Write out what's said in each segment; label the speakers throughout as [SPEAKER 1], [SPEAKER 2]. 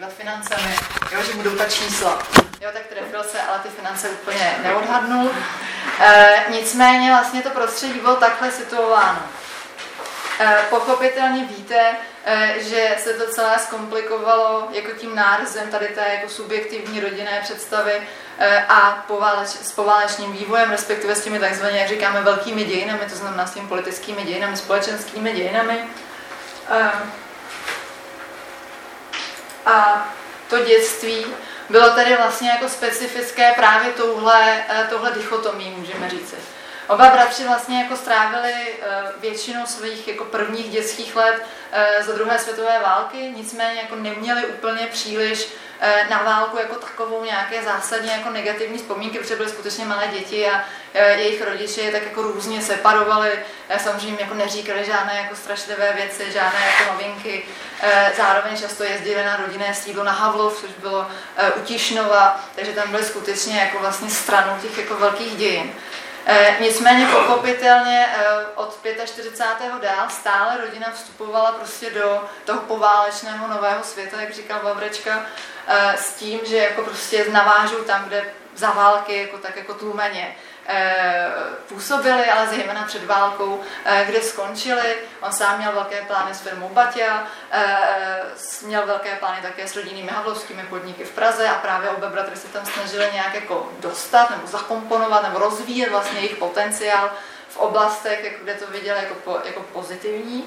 [SPEAKER 1] plývat financemi, jo, že budou ta čísla. Jo, tak trefil se, ale ty finance úplně neodhadnul. E, nicméně vlastně to prostředí bylo takhle situováno. E, pochopitelně víte, e, že se to celé zkomplikovalo jako tím nárzem tady té jako subjektivní rodinné představy e, a pováleč, s poválečným vývojem, respektive s těmi takzvaně, jak říkáme, velkými dějinami, to znamená s těmi politickými dějinami, společenskými dějinami. E, a to dětství bylo tedy vlastně jako specifické právě touhle, eh, touhle dichotomí, můžeme říci. Oba bratři vlastně jako strávili eh, většinou svých jako prvních dětských let eh, za druhé světové války, nicméně jako neměli úplně příliš na válku jako takovou nějaké zásadně jako negativní vzpomínky, protože byly skutečně malé děti a eh, jejich rodiče je tak jako různě separovali, eh, samozřejmě jako neříkali žádné jako strašlivé věci, žádné jako novinky, zároveň často jezdili na rodinné sídlo na Havlov, což bylo u Tišnova, takže tam byly skutečně jako vlastně stranou těch jako velkých dějin. E, nicméně pochopitelně e, od 45. dál stále rodina vstupovala prostě do toho poválečného nového světa, jak říkal Vavrečka, e, s tím, že jako prostě navážou tam, kde za války jako tak jako tlumeně Eh, působili, ale zejména před válkou, eh, kde skončili. On sám měl velké plány s firmou Batia, eh, měl velké plány také s rodinnými havlovskými podniky v Praze a právě oba bratry se tam snažili nějak jako dostat nebo zakomponovat nebo rozvíjet vlastně jejich potenciál v oblastech, kde to viděl jako, po, jako pozitivní.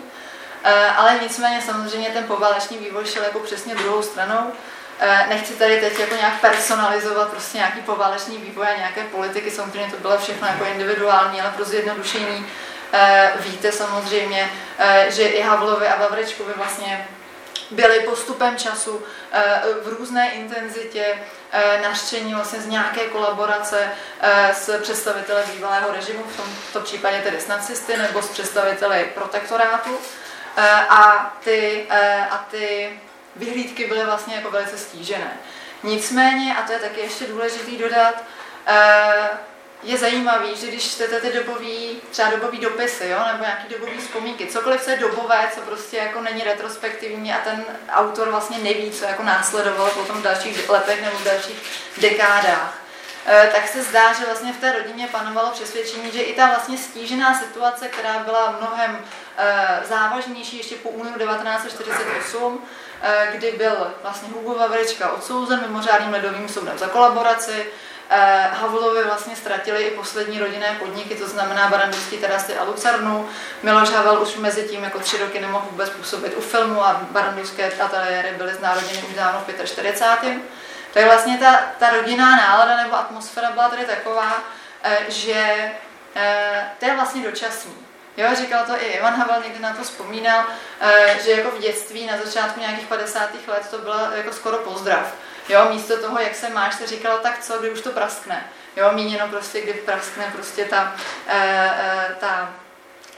[SPEAKER 1] Ale nicméně samozřejmě ten poválečný vývoj šel jako přesně druhou stranou. Eh, nechci tady teď jako nějak personalizovat prostě nějaký poválečný vývoj a nějaké politiky, samozřejmě to bylo všechno jako individuální, ale pro zjednodušení eh, víte samozřejmě, eh, že i Havlovi a Vavrečkovi vlastně byli postupem času v různé intenzitě naštění vlastně z nějaké kolaborace s představiteli bývalého režimu, v tomto případě tedy s nacisty nebo s představiteli protektorátu. A ty, a ty vyhlídky byly vlastně jako velice stížené. Nicméně, a to je taky ještě důležitý dodat, eh, je zajímavý, že když čtete ty dobový, třeba dobový dopisy, jo, nebo nějaký dobový vzpomínky, cokoliv, co je dobové, co prostě jako není retrospektivní a ten autor vlastně neví, co jako následovalo potom v dalších letech nebo v dalších dekádách, eh, tak se zdá, že vlastně v té rodině panovalo přesvědčení, že i ta vlastně stížená situace, která byla mnohem eh, závažnější ještě po únoru 1948, Eh, kdy byl vlastně Hugo Vavrečka odsouzen mimořádným ledovým soudem za kolaboraci. Eh, Havlovi vlastně ztratili i poslední rodinné podniky, to znamená Barandovský terasy a Lucarnu. Miloš Havel už mezi tím jako tři roky nemohl vůbec působit u filmu a barandovské ateliéry byly znárodněny už dávno v 45. Tak vlastně ta, ta rodinná nálada nebo atmosféra byla tady taková, eh, že to je vlastně dočasný. Jo, říkal to i Ivan Havel, někdy na to vzpomínal, eh, že jako v dětství na začátku nějakých 50. let to bylo jako skoro pozdrav. Jo, místo toho, jak se máš, se říkalo, tak co, kdy už to praskne. Jo, míněno prostě, kdy praskne prostě ta, eh, eh, ta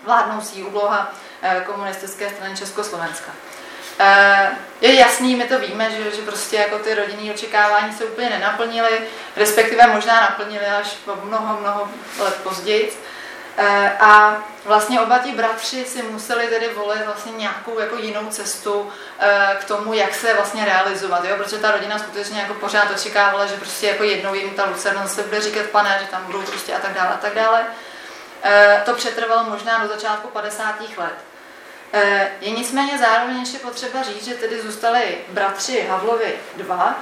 [SPEAKER 1] vládnoucí úloha komunistické strany Československa. Je jasný, my to víme, že, že prostě jako ty rodinné očekávání se úplně nenaplnily, respektive možná naplnily až mnoho, mnoho let později. Eh, a vlastně oba ti bratři si museli tedy volit vlastně nějakou jako jinou cestu eh, k tomu, jak se vlastně realizovat, jo? protože ta rodina skutečně jako pořád očekávala, že prostě jako jednou jim ta lucerna se bude říkat pane, že tam budou prostě a tak dále a tak dále. Eh, to přetrvalo možná do začátku 50. let. Je nicméně zároveň ještě potřeba říct, že tedy zůstali bratři Havlovi dva.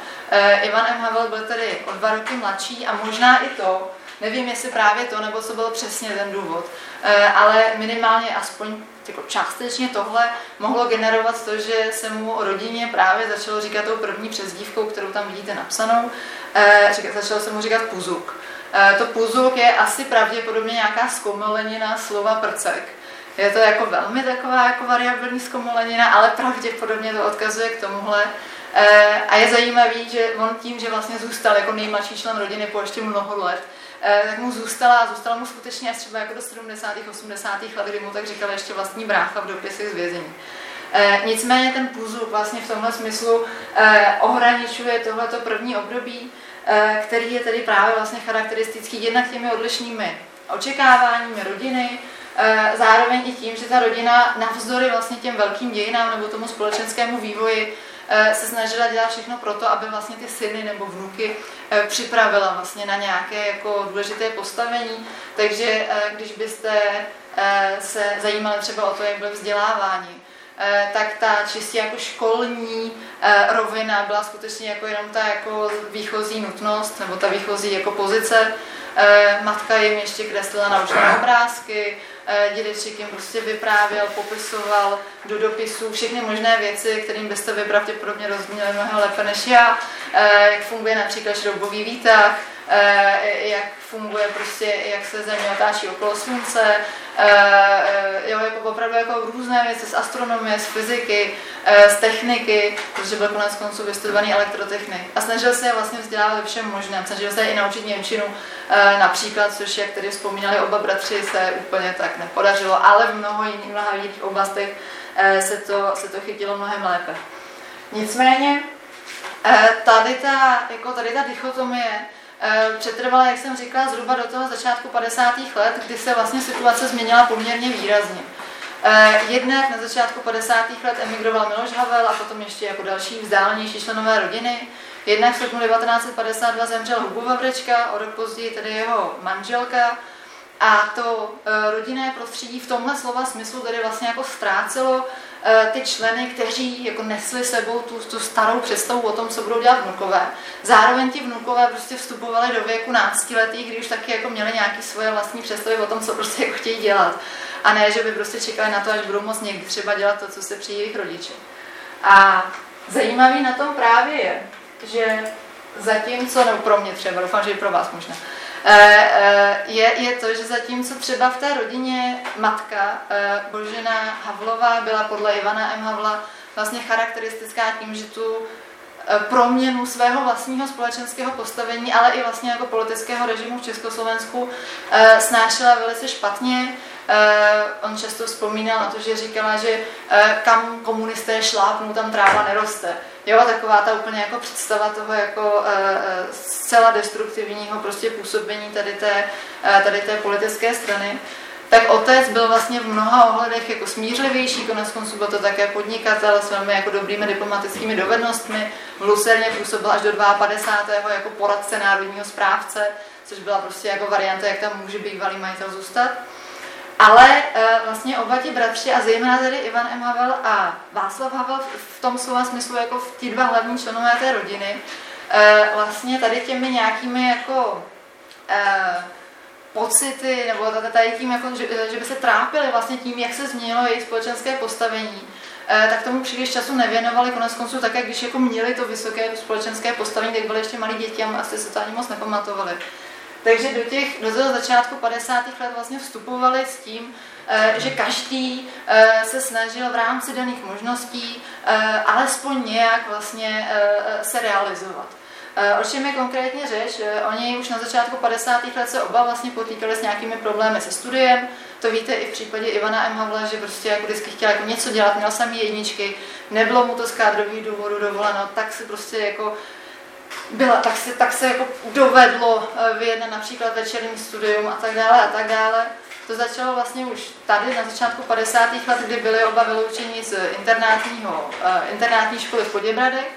[SPEAKER 1] Ivan M. Havel byl tedy o dva roky mladší a možná i to, Nevím, jestli právě to, nebo co byl přesně ten důvod, eh, ale minimálně aspoň jako částečně tohle mohlo generovat to, že se mu o rodině právě začalo říkat tou první přezdívkou, kterou tam vidíte napsanou, eh, začalo se mu říkat Puzuk. Eh, to Puzuk je asi pravděpodobně nějaká zkomolenina slova prcek. Je to jako velmi taková jako variabilní zkomolenina, ale pravděpodobně to odkazuje k tomuhle. A je zajímavý, že on tím, že vlastně zůstal jako nejmladší člen rodiny po ještě mnoho let, tak mu zůstala zůstala mu skutečně až třeba jako do 70. 80. let, kdy mu tak říkal ještě vlastní brácha v dopisech z vězení. E, nicméně ten půzuk vlastně v tomhle smyslu e, ohraničuje tohleto první období, který je tedy právě vlastně charakteristický jednak těmi odlišnými očekáváními rodiny, zároveň i tím, že ta rodina navzdory vlastně těm velkým dějinám nebo tomu společenskému vývoji se snažila dělat všechno pro to, aby vlastně ty syny nebo vnuky připravila vlastně na nějaké jako důležité postavení. Takže když byste se zajímali třeba o to, jak bylo vzdělávání, tak ta čistě jako školní rovina byla skutečně jako jenom ta jako výchozí nutnost, nebo ta výchozí jako pozice. Matka jim ještě kreslila naučné obrázky, Eh, dědeček jim prostě vyprávěl, popisoval do dopisů všechny možné věci, kterým byste vy pravděpodobně rozuměli mnohem lépe než já, eh, jak funguje například šroubový výtah, eh, jak funguje prostě, jak se země otáčí okolo slunce, jo, jako opravdu jako různé věci z astronomie, z fyziky, z techniky, protože byl konec konců vystudovaný elektrotechnik. A snažil se je vlastně vzdělávat ve všem možném. Snažil se je i naučit Němčinu například, což jak tedy vzpomínali oba bratři, se úplně tak nepodařilo, ale v mnoho jiných, mnoha jiných oblastech se to, se to chytilo mnohem lépe. Nicméně tady ta, jako tady ta dichotomie Eh, přetrvala, jak jsem říkala, zhruba do toho začátku 50. let, kdy se vlastně situace změnila poměrně výrazně. Eh, jednak na začátku 50. let emigroval Miloš Havel a potom ještě jako další vzdálenější členové rodiny. Jednak v srpnu 1952 zemřel Hugo Vavrečka, o rok později tedy jeho manželka. A to eh, rodinné prostředí v tomhle slova smyslu tedy vlastně jako ztrácelo Eh, ty členy, kteří jako nesli sebou tu, tu starou představu o tom, co budou dělat vnukové. Zároveň ti vnukové prostě vstupovali do věku náctiletých, kdy už taky jako měli nějaké svoje vlastní představy o tom, co prostě jako chtějí dělat. A ne, že by prostě čekali na to, až budou moct někdy třeba dělat to, co se při jejich rodiče. A zajímavý na tom právě je, že zatímco, nebo pro mě třeba, doufám, že i pro vás možná, Eh, eh, je, je to, že zatímco třeba v té rodině matka eh, Božena Havlová byla podle Ivana M. Havla vlastně charakteristická tím, že tu proměnu svého vlastního společenského postavení, ale i vlastně jako politického režimu v Československu snášela velice špatně. On často vzpomínal na to, že říkala, že kam komunisté šlápnou, tam tráva neroste. Jo, taková ta úplně jako představa toho jako uh, zcela destruktivního prostě působení tady té, uh, tady té politické strany. Tak otec byl vlastně v mnoha ohledech jako smířlivější, konec konců byl to také podnikatel s velmi jako dobrými diplomatickými dovednostmi. V Lucerně působil až do 52. jako poradce národního správce, což byla prostě jako varianta, jak tam může bývalý majitel zůstat. Ale e, vlastně oba ti bratři, a zejména tedy Ivan M. Havel a Václav Havel v tom slova smyslu jako v ti dva hlavní členové té rodiny, e, vlastně tady těmi nějakými jako e, pocity, nebo tady tím, jako, že, že by se trápili vlastně tím, jak se změnilo jejich společenské postavení, tak tomu příliš času nevěnovali, konec konců také, když jako měli to vysoké společenské postavení, tak byly ještě malí děti a asi se to ani moc nepamatovali. Takže do, těch, do toho začátku 50. let vlastně vstupovali s tím, eh, že každý eh, se snažil v rámci daných možností eh, alespoň nějak vlastně se realizovat. O čem je konkrétně řeč? Oni už na začátku 50. let se oba vlastně potýkali s nějakými problémy se studiem. To víte i v případě Ivana M. Havla, že prostě jako vždycky chtěl jako něco dělat, měl samý jedničky, nebylo mu to z kádrových důvodů dovoleno, tak si prostě jako byla, tak se, tak se jako dovedlo eh, vyjednat například večerní studium a tak dále a tak dále. To začalo vlastně už tady na začátku 50. let, kdy byli oba vyloučeni z internátního, uh, internátní školy v Poděbradech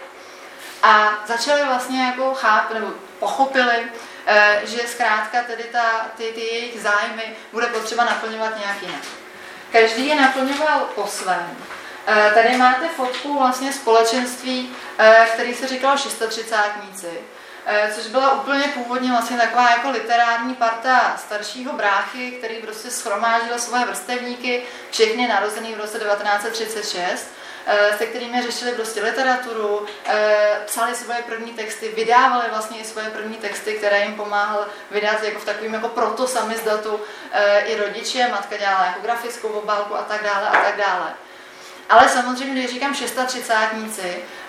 [SPEAKER 1] a začali vlastně jako cháp, nebo pochopili, uh, že zkrátka tedy ta, ty, ty jejich zájmy bude potřeba naplňovat nějak jinak. Každý je naplňoval po svém. Eh, tady máte fotku vlastně společenství, eh, který se říkalo 630 eh, což byla úplně původně vlastně taková jako literární parta staršího bráchy, který prostě schromáždil svoje vrstevníky, všechny narozený v roce 1936, se kterými řešili prostě literaturu, psali svoje první texty, vydávali vlastně i svoje první texty, které jim pomáhal vydat jako v takovým jako proto samizdatu i rodiče, matka dělala jako grafickou obálku a tak dále a tak dále. Ale samozřejmě, když říkám 630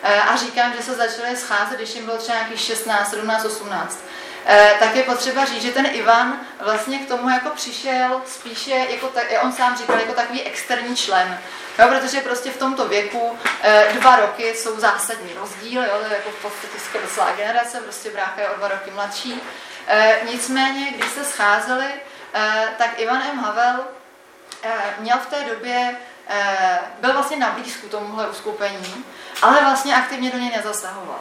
[SPEAKER 1] eh, a říkám, že se začaly scházet, když jim bylo třeba nějakých 16, 17, 18, tak je potřeba říct, že ten Ivan vlastně k tomu jako přišel spíše, jako tak, on sám říkal, jako takový externí člen. Jo, protože prostě v tomto věku eh, dva roky jsou zásadní rozdíl, jo, to je jako v podstatě skoro celá generace, prostě brácha je o dva roky mladší. Eh, nicméně, když se scházeli, tak Ivan M. Havel měl v té době byl vlastně na blízku tomuhle uskupení ale vlastně aktivně do něj nezasahoval.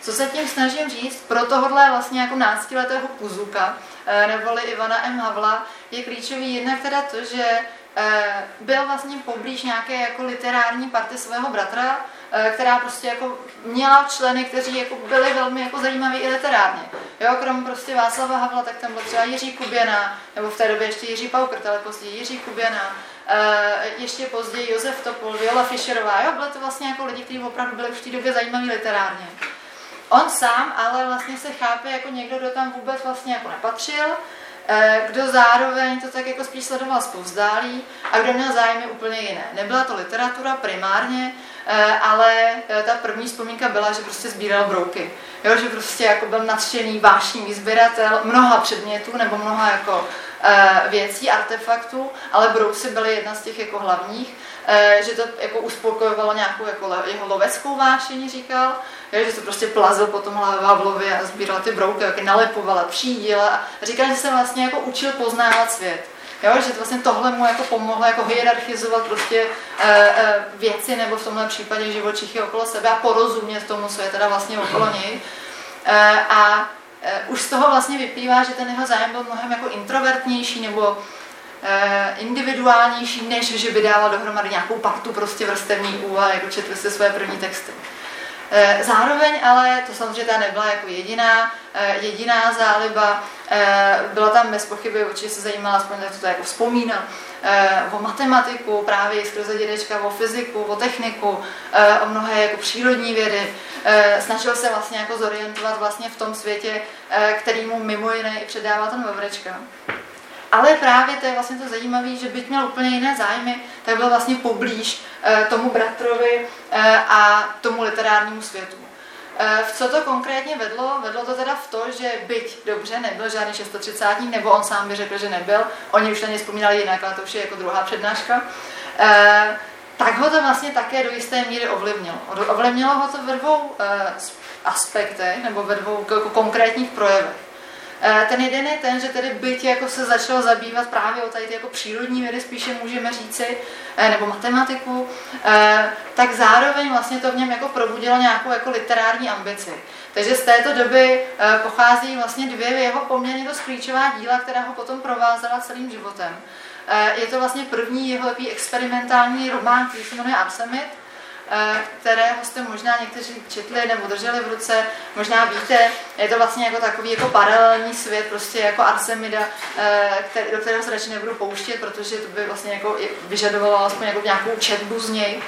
[SPEAKER 1] Co se tím snažím říct, pro tohohle vlastně jako náctiletého puzuka, eh, neboli Ivana M. Havla, je klíčový jednak teda to, že eh, byl vlastně poblíž nějaké jako literární party svého bratra, eh, která prostě jako měla členy, kteří jako byli velmi jako zajímaví i literárně. Jo, krom prostě Václava Havla, tak tam byl třeba Jiří Kuběna, nebo v té době ještě Jiří Paukert, ale později Jiří Kuběna, ještě později Josef Topol, Viola Fischerová, jo, byly to vlastně jako lidi, kteří opravdu byli v té době zajímaví literárně. On sám ale vlastně se chápe jako někdo, kdo tam vůbec vlastně jako nepatřil, eh, kdo zároveň to tak jako spíš sledoval zpovzdálí a kdo měl zájmy úplně jiné. Nebyla to literatura primárně, eh, ale eh, ta první vzpomínka byla, že prostě sbíral brouky. Jo, že prostě jako byl nadšený, vášnivý sběratel mnoha předmětů nebo mnoha jako věcí, artefaktů, ale brousy byly jedna z těch jako hlavních, že to jako uspokojovalo nějakou jako jeho loveckou vášení, říkal, že se prostě plazil po tom Havlově a sbíral ty brouky, jak je nalepoval a říkal, že se vlastně jako učil poznávat svět. Jo, že to vlastně tohle mu jako pomohlo jako hierarchizovat prostě e, e, věci nebo v tomhle případě živočichy okolo sebe a porozumět tomu, co je teda vlastně okolo něj. E, a už z toho vlastně vyplývá, že ten jeho zájem byl mnohem jako introvertnější nebo e, individuálnější, než že by dával dohromady nějakou partu prostě vrstevníků a jako četli si své první texty. Eh, zároveň ale to samozřejmě ta nebyla jako jediná, eh, jediná záliba. Eh, byla tam bez pochyby, určitě se zajímala, aspoň tak to jako vzpomínal, o matematiku, právě skrze dědečka, o fyziku, o techniku, o mnohé jako přírodní vědy. Snažil se vlastně jako zorientovat vlastně v tom světě, kterýmu mimo jiné i předává ten Vavrečka. Ale právě to je vlastně to zajímavé, že byť měl úplně jiné zájmy, tak byl vlastně poblíž eh, tomu bratrovi eh, a tomu literárnímu světu. Eh, v co to konkrétně vedlo? Vedlo to teda v to, že byť dobře nebyl žádný 630, nebo on sám by řekl, že nebyl, oni už na ně vzpomínali jinak, ale to už je jako druhá přednáška, tak ho to vlastně také do jisté míry ovlivnilo. Ovlivnilo ho to ve dvou aspektech nebo ve dvou konkrétních projevech. Eh, ten jeden je ten, že tedy byť jako se začal zabývat právě o tady ty jako přírodní vědy, spíše můžeme říci, eh, nebo matematiku, eh, tak zároveň vlastně to v něm jako probudilo nějakou jako literární ambici. Takže z této doby pochází vlastně dvě jeho poměrně dost klíčová díla, která ho potom provázela celým životem. Je to vlastně první jeho experimentální román, který se jmenuje Arsemit, Eh, kterého jste možná někteří četli nebo drželi v ruce, možná víte, je to vlastně jako takový jako paralelní svět, prostě jako Arsemida, eh, který, do kterého se radši nebudu pouštět, protože to by vlastně jako vyžadovalo aspoň jako nějakou četbu z něj.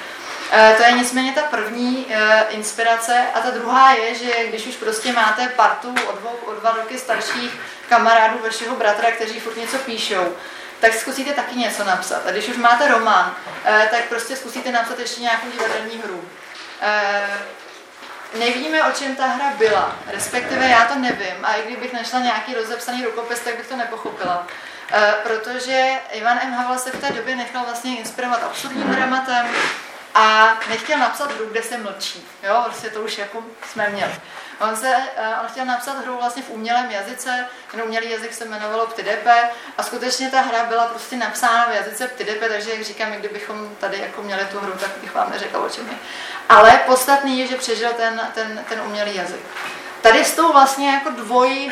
[SPEAKER 1] Eh, to je nicméně ta první inspirace a ta druhá je, že když už prostě máte partu o, dvou, o dva roky starších kamarádů vašeho bratra, kteří furt něco píšou, tak zkusíte taky něco napsat. A když už máte román, eh, tak prostě zkusíte napsat ještě nějakou divadelní hru. Eh, nevíme, o čem ta hra byla, respektive já to nevím a i kdybych našla nějaký rozepsaný rukopis, tak bych to nepochopila. Eh, protože Ivan M. Havel se v té době nechal vlastně inspirovat absurdním dramatem, a nechtěl napsat hru, kde se mlčí. Jo, prostě to už jako jsme měli. On, se, eh, on chtěl napsat hru vlastně v umělém jazyce, ten umělý jazyk se jmenovalo Ptidepe a skutečně ta hra byla prostě napsána v jazyce Ptidepe, takže jak říkám, kdybychom tady jako měli tu hru, tak bych vám neřekla, o čem je. Ale podstatný je, že přežil ten, ten, ten umělý jazyk. Tady s tou vlastně jako dvoj,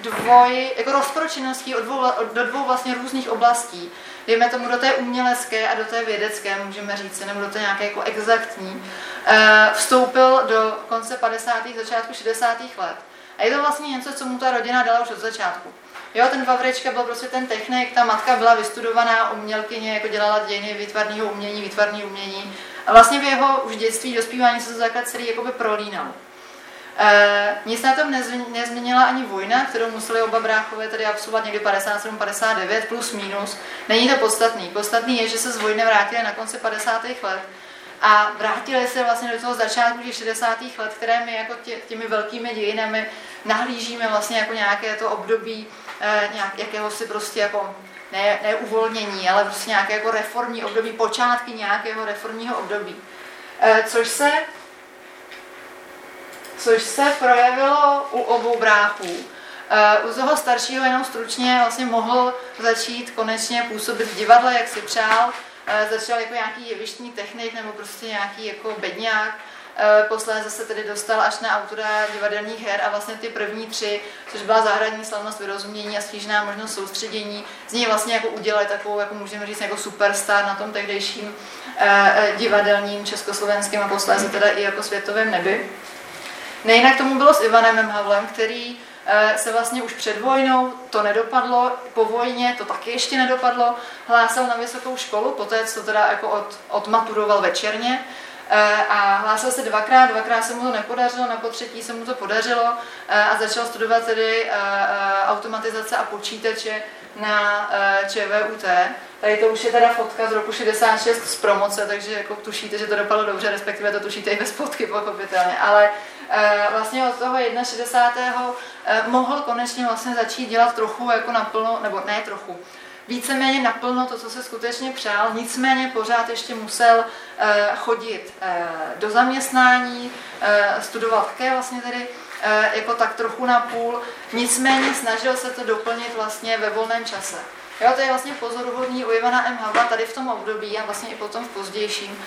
[SPEAKER 1] dvoj jako rozpročinností od dvou, do dvou vlastně různých oblastí dejme tomu do té umělecké a do té vědecké, můžeme říct, nebo do té nějaké jako exaktní, eh, vstoupil do konce 50. začátku 60. let. A je to vlastně něco, co mu ta rodina dala už od začátku. Jo, ten Vavrečka byl prostě ten technik, ta matka byla vystudovaná umělkyně, jako dělala dějiny výtvarného umění, výtvarné umění. A vlastně v jeho už dětství, dospívání se to základ celý jakoby prolínal. E, nic na tom nezměnila ani vojna, kterou museli oba bráchové tady absolvovat někdy 57-59 plus minus. Není to podstatný. Podstatný je, že se z vojny vrátili na konci 50. let a vrátili se vlastně do toho začátku těch 60. let, které my jako tě, těmi velkými dějinami nahlížíme vlastně jako nějaké to období e, nějak, jakéhosi prostě jako ne, ne uvolnění, ale prostě nějaké jako reformní období, počátky nějakého reformního období. E, což se což se projevilo u obou bráchů. Eh, u toho staršího jenom stručně vlastně mohl začít konečně působit v divadle, jak si přál. Eh, začal jako nějaký jevištní technik nebo prostě nějaký jako bedňák. Eh, posléze se tedy dostal až na autora divadelních her a vlastně ty první tři, což byla zahradní slavnost vyrozumění a stížná možnost soustředění, z něj vlastně jako udělali takovou, jako můžeme říct, jako superstar na tom tehdejším eh, divadelním československém a posléze teda i jako světovém nebi. Nejinak tomu bylo s Ivanem. Havlem, který se vlastně už před vojnou, to nedopadlo, po vojně to taky ještě nedopadlo, hlásal na vysokou školu, poté co teda jako od, odmaturoval večerně, Eh, a hlásil se dvakrát, dvakrát se mu to nepodařilo, na potřetí se mu to podařilo eh, a začal studovat tedy eh, automatizace a počítače na ČVUT. Tady to už je teda fotka z roku 66 z promoce, takže jako tušíte, že to dopadlo dobře, respektive to tušíte i bez fotky, pochopitelně. Ale vlastně od toho 61. mohl konečně vlastně začít dělat trochu jako naplno, nebo ne trochu, víceméně naplno to, co se skutečně přál, nicméně pořád ještě musel eh, chodit eh, do zaměstnání, eh, studoval také vlastně tedy jako tak trochu na půl, nicméně snažil se to doplnit vlastně ve volném čase. Jo, to je vlastně pozoruhodný u Ivana M. Havla tady v tom období a vlastně i potom v pozdějším,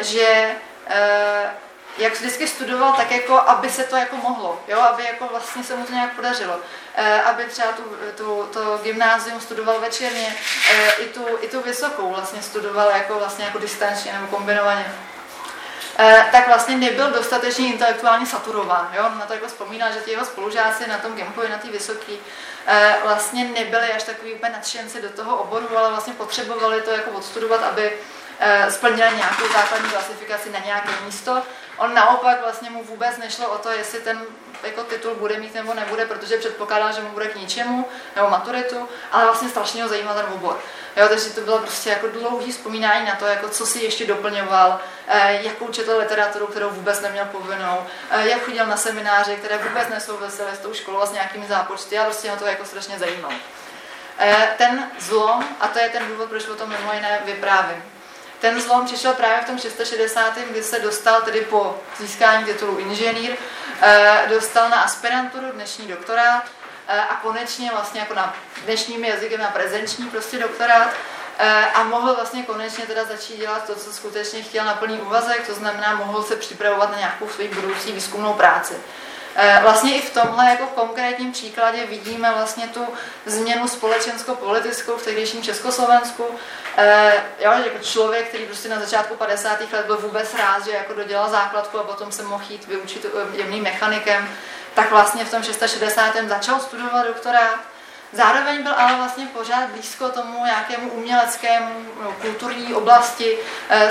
[SPEAKER 1] že jak vždycky studoval, tak jako, aby se to jako mohlo, jo, aby jako vlastně se mu to nějak podařilo, e, aby třeba tu, tu, to gymnázium studoval večerně, e, i, tu, i tu vysokou vlastně studoval jako vlastně jako distančně nebo kombinovaně. E, tak vlastně nebyl dostatečně intelektuálně saturován. Jo? Na to jako vzpomíná, že ti jeho spolužáci na tom Gimpovi, na té vysoké, e, vlastně nebyli až takový úplně nadšenci do toho oboru, ale vlastně potřebovali to jako odstudovat, aby e, splnili nějakou základní klasifikaci na nějaké místo On naopak vlastně mu vůbec nešlo o to, jestli ten jako titul bude mít nebo nebude, protože předpokládá, že mu bude k ničemu, nebo maturitu, ale vlastně strašně ho zajímal ten obor. Jo, takže to bylo prostě jako dlouhý vzpomínání na to, jako co si ještě doplňoval, eh, jakou četl literaturu, kterou vůbec neměl povinnou, eh, jak chodil na semináře, které vůbec nesouvisely s tou školou a s nějakými zápočty a prostě ho to jako strašně zajímalo. Eh, ten zlom, a to je ten důvod, proč o tom mimo jiné vyprávím, ten zlom přišel právě v tom 660. kdy se dostal tedy po získání titulu inženýr, dostal na aspiranturu dnešní doktorát eh, a konečně vlastně jako na dnešním jazykem na prezenční prostě doktorát eh, a mohl vlastně konečně teda začít dělat to, co skutečně chtěl na plný úvazek, to znamená, mohl se připravovat na nějakou svou budoucí výzkumnou práci. Eh, vlastně i v tomhle jako konkrétním příkladě vidíme vlastně tu změnu společensko-politickou v tehdejším Československu. Eh, jo, jako člověk, který prostě na začátku 50. let byl vůbec rád, že jako dodělal základku a potom se mohl jít vyučit eh, jemným mechanikem, tak vlastně v tom 660. začal studovat doktorát. Zároveň byl ale vlastně pořád blízko tomu nějakému uměleckému, no, kulturní oblasti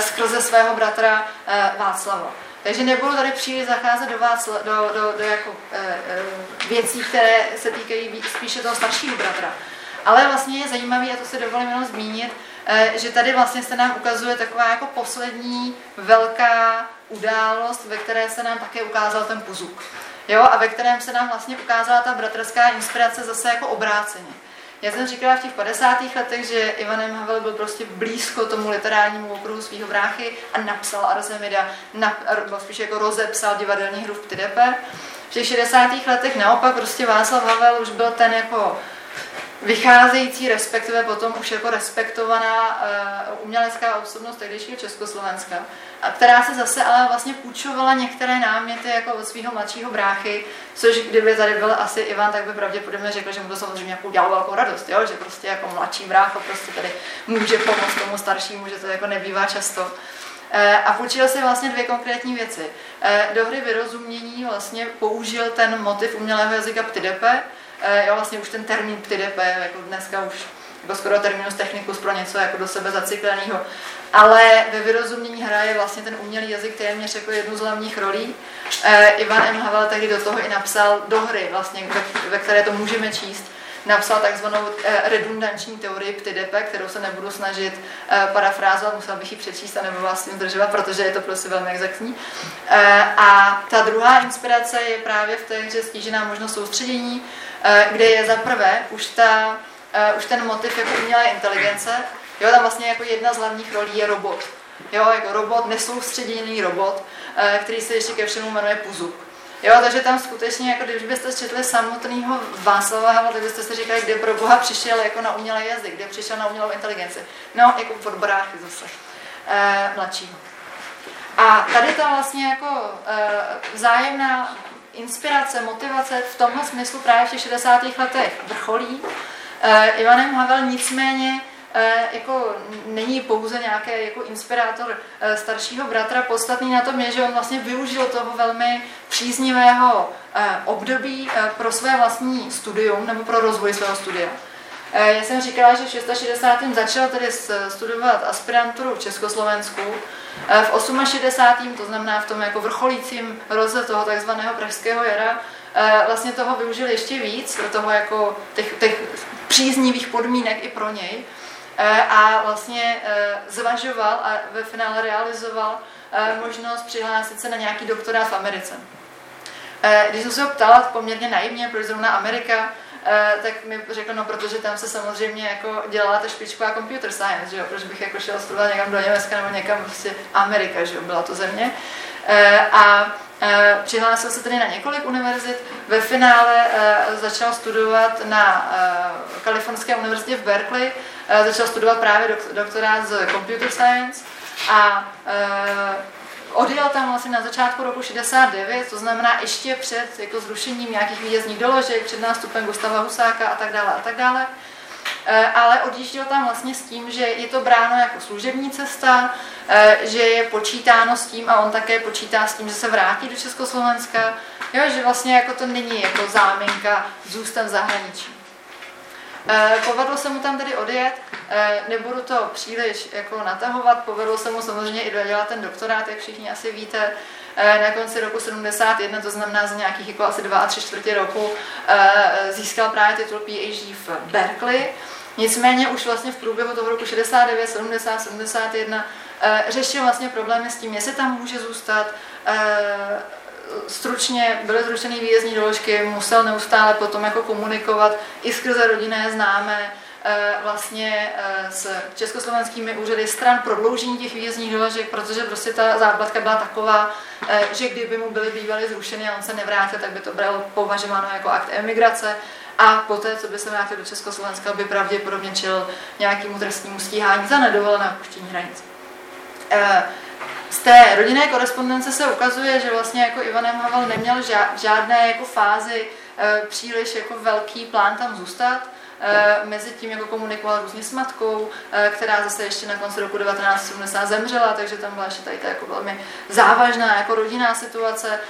[SPEAKER 1] skrze svého bratra Václava. Takže nebudu tady příliš zacházet do, vás, do, do, do jako, e, e, věcí, které se týkají spíše toho staršího bratra. Ale vlastně je zajímavé, a to se dovolím jenom zmínit, e, že tady vlastně se nám ukazuje taková jako poslední velká událost, ve které se nám také ukázal ten puzuk. Jo, a ve kterém se nám vlastně ukázala ta bratrská inspirace zase jako obráceně. Já jsem říkala v těch 50. letech, že Ivan M. Havel byl prostě blízko tomu literárnímu okruhu svého bráchy a napsal Arsemida, na, spíš jako rozepsal divadelní hru v Ptydepe. V těch 60. letech naopak prostě Václav Havel už byl ten jako vycházející, respektive potom už jako respektovaná uh, umělecká osobnost tehdejšího Československa, a která se zase ale vlastně půjčovala některé náměty jako od svého mladšího bráchy, což kdyby tady byl asi Ivan, tak by pravděpodobně řekl, že mu to samozřejmě jako udělalo velkou radost, jo? že prostě jako mladší brácho prostě tady může pomoct tomu staršímu, že to jako nebývá často. Eh, a půjčil si vlastně dvě konkrétní věci. Eh, do hry vyrozumění vlastně použil ten motiv umělého jazyka ptydepe, Eh, jo, vlastně už ten termín PTDP, jako dneska už jako skoro terminus technicus pro něco jako do sebe zacykleného. Ale ve vyrozumění hraje vlastně ten umělý jazyk téměř jako jednu z hlavních rolí. E, Ivan M. Havel tehdy do toho i napsal do hry, vlastně, ve, ve které to můžeme číst, napsal takzvanou e, redundanční teorii PTDP, kterou se nebudu snažit e, parafrázovat, musel bych ji přečíst a nebo vás zdržovat, protože je to prostě velmi exaktní. A ta druhá inspirace je právě v té hře stížená možnost soustředění, Eh, kde je za prvé už, ta, eh, už ten motiv jako umělé inteligence, jo, tam vlastně jako jedna z hlavních rolí je robot. Jo, jako robot, nesoustředěný robot, eh, který se ještě ke všemu jmenuje Puzuk. Jo, takže tam skutečně, jako když byste četli samotného Václava Havla, tak byste si říkali, kde pro Boha přišel jako na umělý jazyk, kde přišel na umělou inteligenci. No, jako v odboráchy zase, e, mladšího. A tady ta vlastně jako vzájemná inspirace, motivace v tomhle smyslu právě v těch 60. letech vrcholí. Ivanem Havel nicméně Eh, jako není pouze nějaký jako inspirátor eh, staršího bratra. Podstatný na tom je, že on vlastně využil toho velmi příznivého eh, období pro své vlastní studium nebo pro rozvoj svého studia. Já jsem říkala, že v 660. začal tedy studovat aspiranturu v Československu. V 68. to znamená v tom jako vrcholícím roze toho takzvaného pražského jara, vlastně toho využil ještě víc, toho jako těch, těch příznivých podmínek i pro něj. Eh, a vlastně eh, zvažoval a ve finále realizoval eh, možnost přihlásit se na nějaký doktorát v Americe. Když jsem se ho ptala poměrně naivně, proč zrovna Amerika, tak mi řekl, no protože tam se samozřejmě jako dělala ta špičková computer science, že jo? proč bych jako šel studovat někam do Německa nebo někam prostě Amerika, že jo? byla to země. A přihlásil se tedy na několik univerzit, ve finále začal studovat na Kalifornské univerzitě v Berkeley, začal studovat právě doktorát z computer science a uh, odjel tam vlastně na začátku roku 69, to znamená ještě před jako zrušením nějakých výjezdních doložek, před nástupem Gustava Husáka a tak dále a tak dále. Eh, ale odjížděl tam vlastně s tím, že je to bráno jako služební cesta, že je počítáno s tím a on také počítá s tím, že se vrátí do Československa, jo, že vlastně jako to není jako záminka zůstat v zahraničí. Eh, povedlo se mu tam tedy odjet, eh, nebudu to příliš jako natahovat, povedlo se mu samozřejmě i dodělat ten doktorát, jak všichni asi víte, eh, na konci roku 71, to znamená za nějakých jako asi dva a tři čtvrtě roku, získal právě titul PhD v Berkeley. Nicméně už vlastně v průběhu toho roku 69, 70, 71 řešil vlastně problémy s tím, jestli tam může zůstat, stručně byly zrušeny výjezdní doložky, musel neustále potom jako komunikovat i skrze rodinné známé eh, vlastně eh, s československými úřady stran prodloužení těch výjezdních doložek, protože prostě ta záplatka byla taková, eh, že kdyby mu byly bývaly zrušeny a on se nevrátil, tak by to bylo považováno jako akt emigrace. A poté, co by se vrátil do Československa, by pravděpodobně čel nějakému trestnímu stíhání za nedovolené opuštění hranic z té rodinné korespondence se ukazuje, že vlastně jako Ivan M. Havel neměl žádné jako fázi e, příliš jako velký plán tam zůstat. E, mezi tím jako komunikoval různě s matkou, e, která zase ještě na konci roku 1970 zemřela, takže tam byla ještě tady ta jako velmi závažná jako rodinná situace.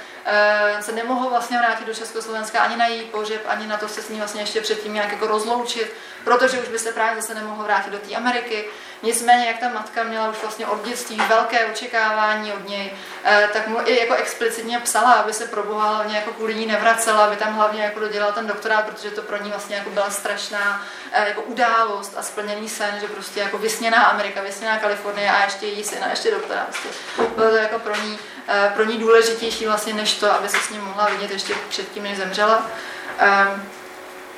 [SPEAKER 1] Se nemohl vlastně vrátit do Československa ani na její pohřeb, ani na to se s ní vlastně ještě předtím nějak jako rozloučit, protože už by se právě zase nemohl vrátit do té Ameriky. Nicméně, jak ta matka měla už vlastně od dětství velké očekávání od něj, eh, tak mu i jako explicitně psala, aby se pro Boha hlavně jako kvůli ní nevracela, aby tam hlavně jako dodělala ten doktorát, protože to pro ní vlastně jako byla strašná eh, jako událost a splněný sen, že prostě jako vysněná Amerika, vysněná Kalifornie a ještě její syna, ještě doktorát. Prostě bylo to jako pro ní, eh, pro ní důležitější vlastně než to, aby se s ním mohla vidět ještě předtím, než zemřela. Um,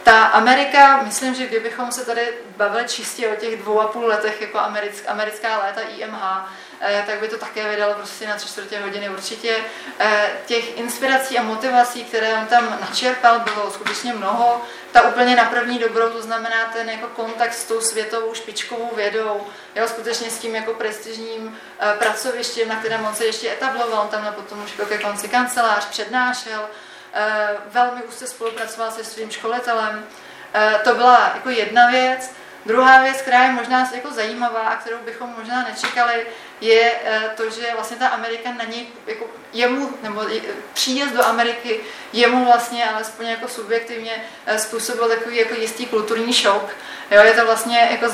[SPEAKER 1] ta Amerika, myslím, že kdybychom se tady bavili čistě o těch dvou a půl letech jako americká, americká léta IMH, eh, tak by to také vydalo prostě na tři čtvrtě hodiny určitě. Eh, těch inspirací a motivací, které on tam načerpal, bylo skutečně mnoho. Ta úplně na první dobrou, to znamená ten jako kontakt s tou světovou špičkovou vědou, jo, skutečně s tím jako prestižním eh, pracovištěm, na kterém on se ještě etabloval, on tam potom už ke konci kancelář přednášel, velmi úzce spolupracoval se svým školitelem. Eh, to byla jako jedna věc. Druhá věc, která je možná jako zajímavá a kterou bychom možná nečekali, je eh, to, že vlastně ta Amerika na něj, jako jemu, nebo příjezd do Ameriky jemu vlastně alespoň jako subjektivně způsobil takový jako jistý kulturní šok. Jo, je to vlastně, jako,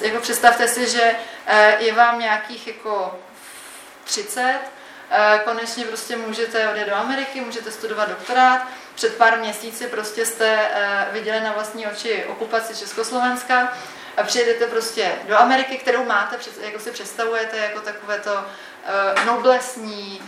[SPEAKER 1] jako představte si, že je vám nějakých jako 30, Eh, konečně prostě můžete odjet do Ameriky, můžete studovat doktorát. Před pár měsíci prostě jste eh, viděli na vlastní oči okupaci Československa a přijedete prostě do Ameriky, kterou máte, jako si představujete, jako takové to eh, noblesní,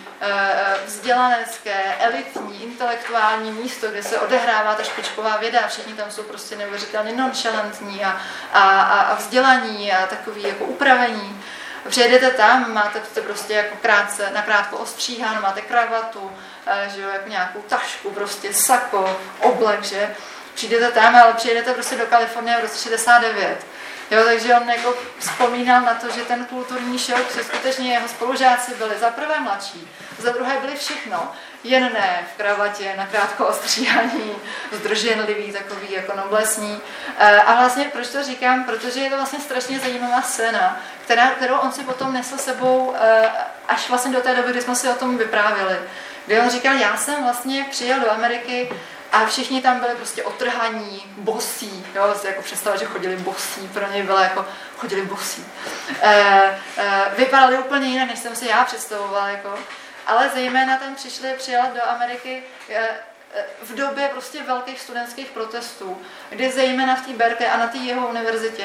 [SPEAKER 1] vzdělanecké, elitní, intelektuální místo, kde se odehrává ta špičková věda, všichni tam jsou prostě neuvěřitelně nonchalantní a, a, a vzdělaní a takový jako upravení. Přijedete tam, máte to prostě jako krátce, nakrátko ostříháno, máte kravatu, eh, že jo, jako nějakou tašku, prostě sako, oblek, že. Přijdete tam, ale přijedete prostě do Kalifornie v roce 69. Jo, takže on jako vzpomínal na to, že ten kulturní šok, že skutečně jeho spolužáci byli za prvé mladší, za druhé byli všechno, jen ne v kravatě, na krátko ostříhaní, zdrženlivý, takový jako noblesní. Eh, a vlastně proč to říkám? Protože je to vlastně strašně zajímavá scéna, která, kterou on si potom nesl sebou eh, až vlastně do té doby, kdy jsme si o tom vyprávěli. Kdy on říkal, já jsem vlastně přijel do Ameriky a všichni tam byli prostě otrhaní, bosí, jo, si jako představa, že chodili bosí, pro ně bylo jako, chodili bosí. E, e, vypadali úplně jinak, než jsem si já představovala, jako. Ale zejména tam přišli, přijel do Ameriky e, v době prostě velkých studentských protestů, kdy zejména v té Berkeley a na té jeho univerzitě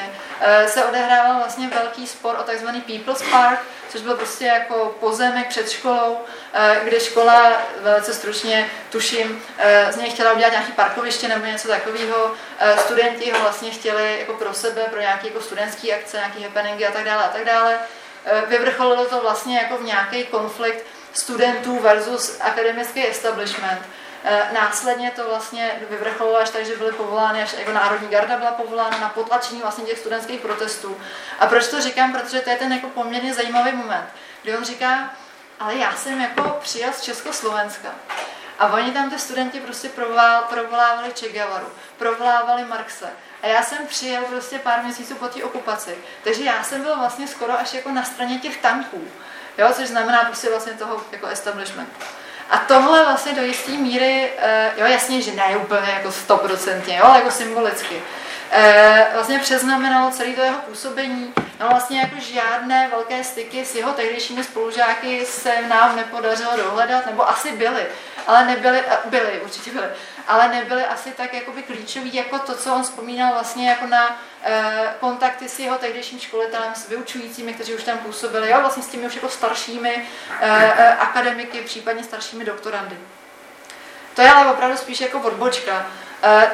[SPEAKER 1] se odehrával vlastně velký spor o takzvaný People's Park, což byl prostě jako pozemek před školou, eh, kde škola, velice stručně tuším, eh, z něj chtěla udělat nějaký parkoviště nebo něco takového. Eh, studenti ho vlastně chtěli jako pro sebe, pro nějaké jako studentské akce, nějaké happeningy a tak dále a tak dále. Vyvrcholilo to vlastně jako v nějaký konflikt studentů versus akademický establishment. Následně to vlastně vyvrcholilo až tak, že byly povolány, až jako Národní garda byla povolána na potlačení vlastně těch studentských protestů. A proč to říkám? Protože to je ten jako poměrně zajímavý moment, kdy on říká, ale já jsem jako přijel z Československa. A oni tam ty studenti prostě provolávali Che Guevaru, provolávali Marxe. A já jsem přijel prostě pár měsíců po té okupaci. Takže já jsem byl vlastně skoro až jako na straně těch tanků. Jo, což znamená prostě vlastně toho jako establishment. A tohle vlastně do jisté míry, eh, jo jasně, že ne úplně jako stoprocentně, jo, ale jako symbolicky, eh, vlastně přeznamenalo celé to jeho působení. No vlastně jako žádné velké styky s jeho tehdejšími spolužáky se nám nepodařilo dohledat, nebo asi byly, ale nebyly, byly, určitě byly, ale nebyly asi tak jakoby klíčový jako to, co on vzpomínal vlastně jako na eh, kontakty s jeho tehdejším školitelem, s vyučujícími, kteří už tam působili, jo, vlastně s těmi už jako staršími eh, akademiky, případně staršími doktorandy. To je ale opravdu spíš jako odbočka.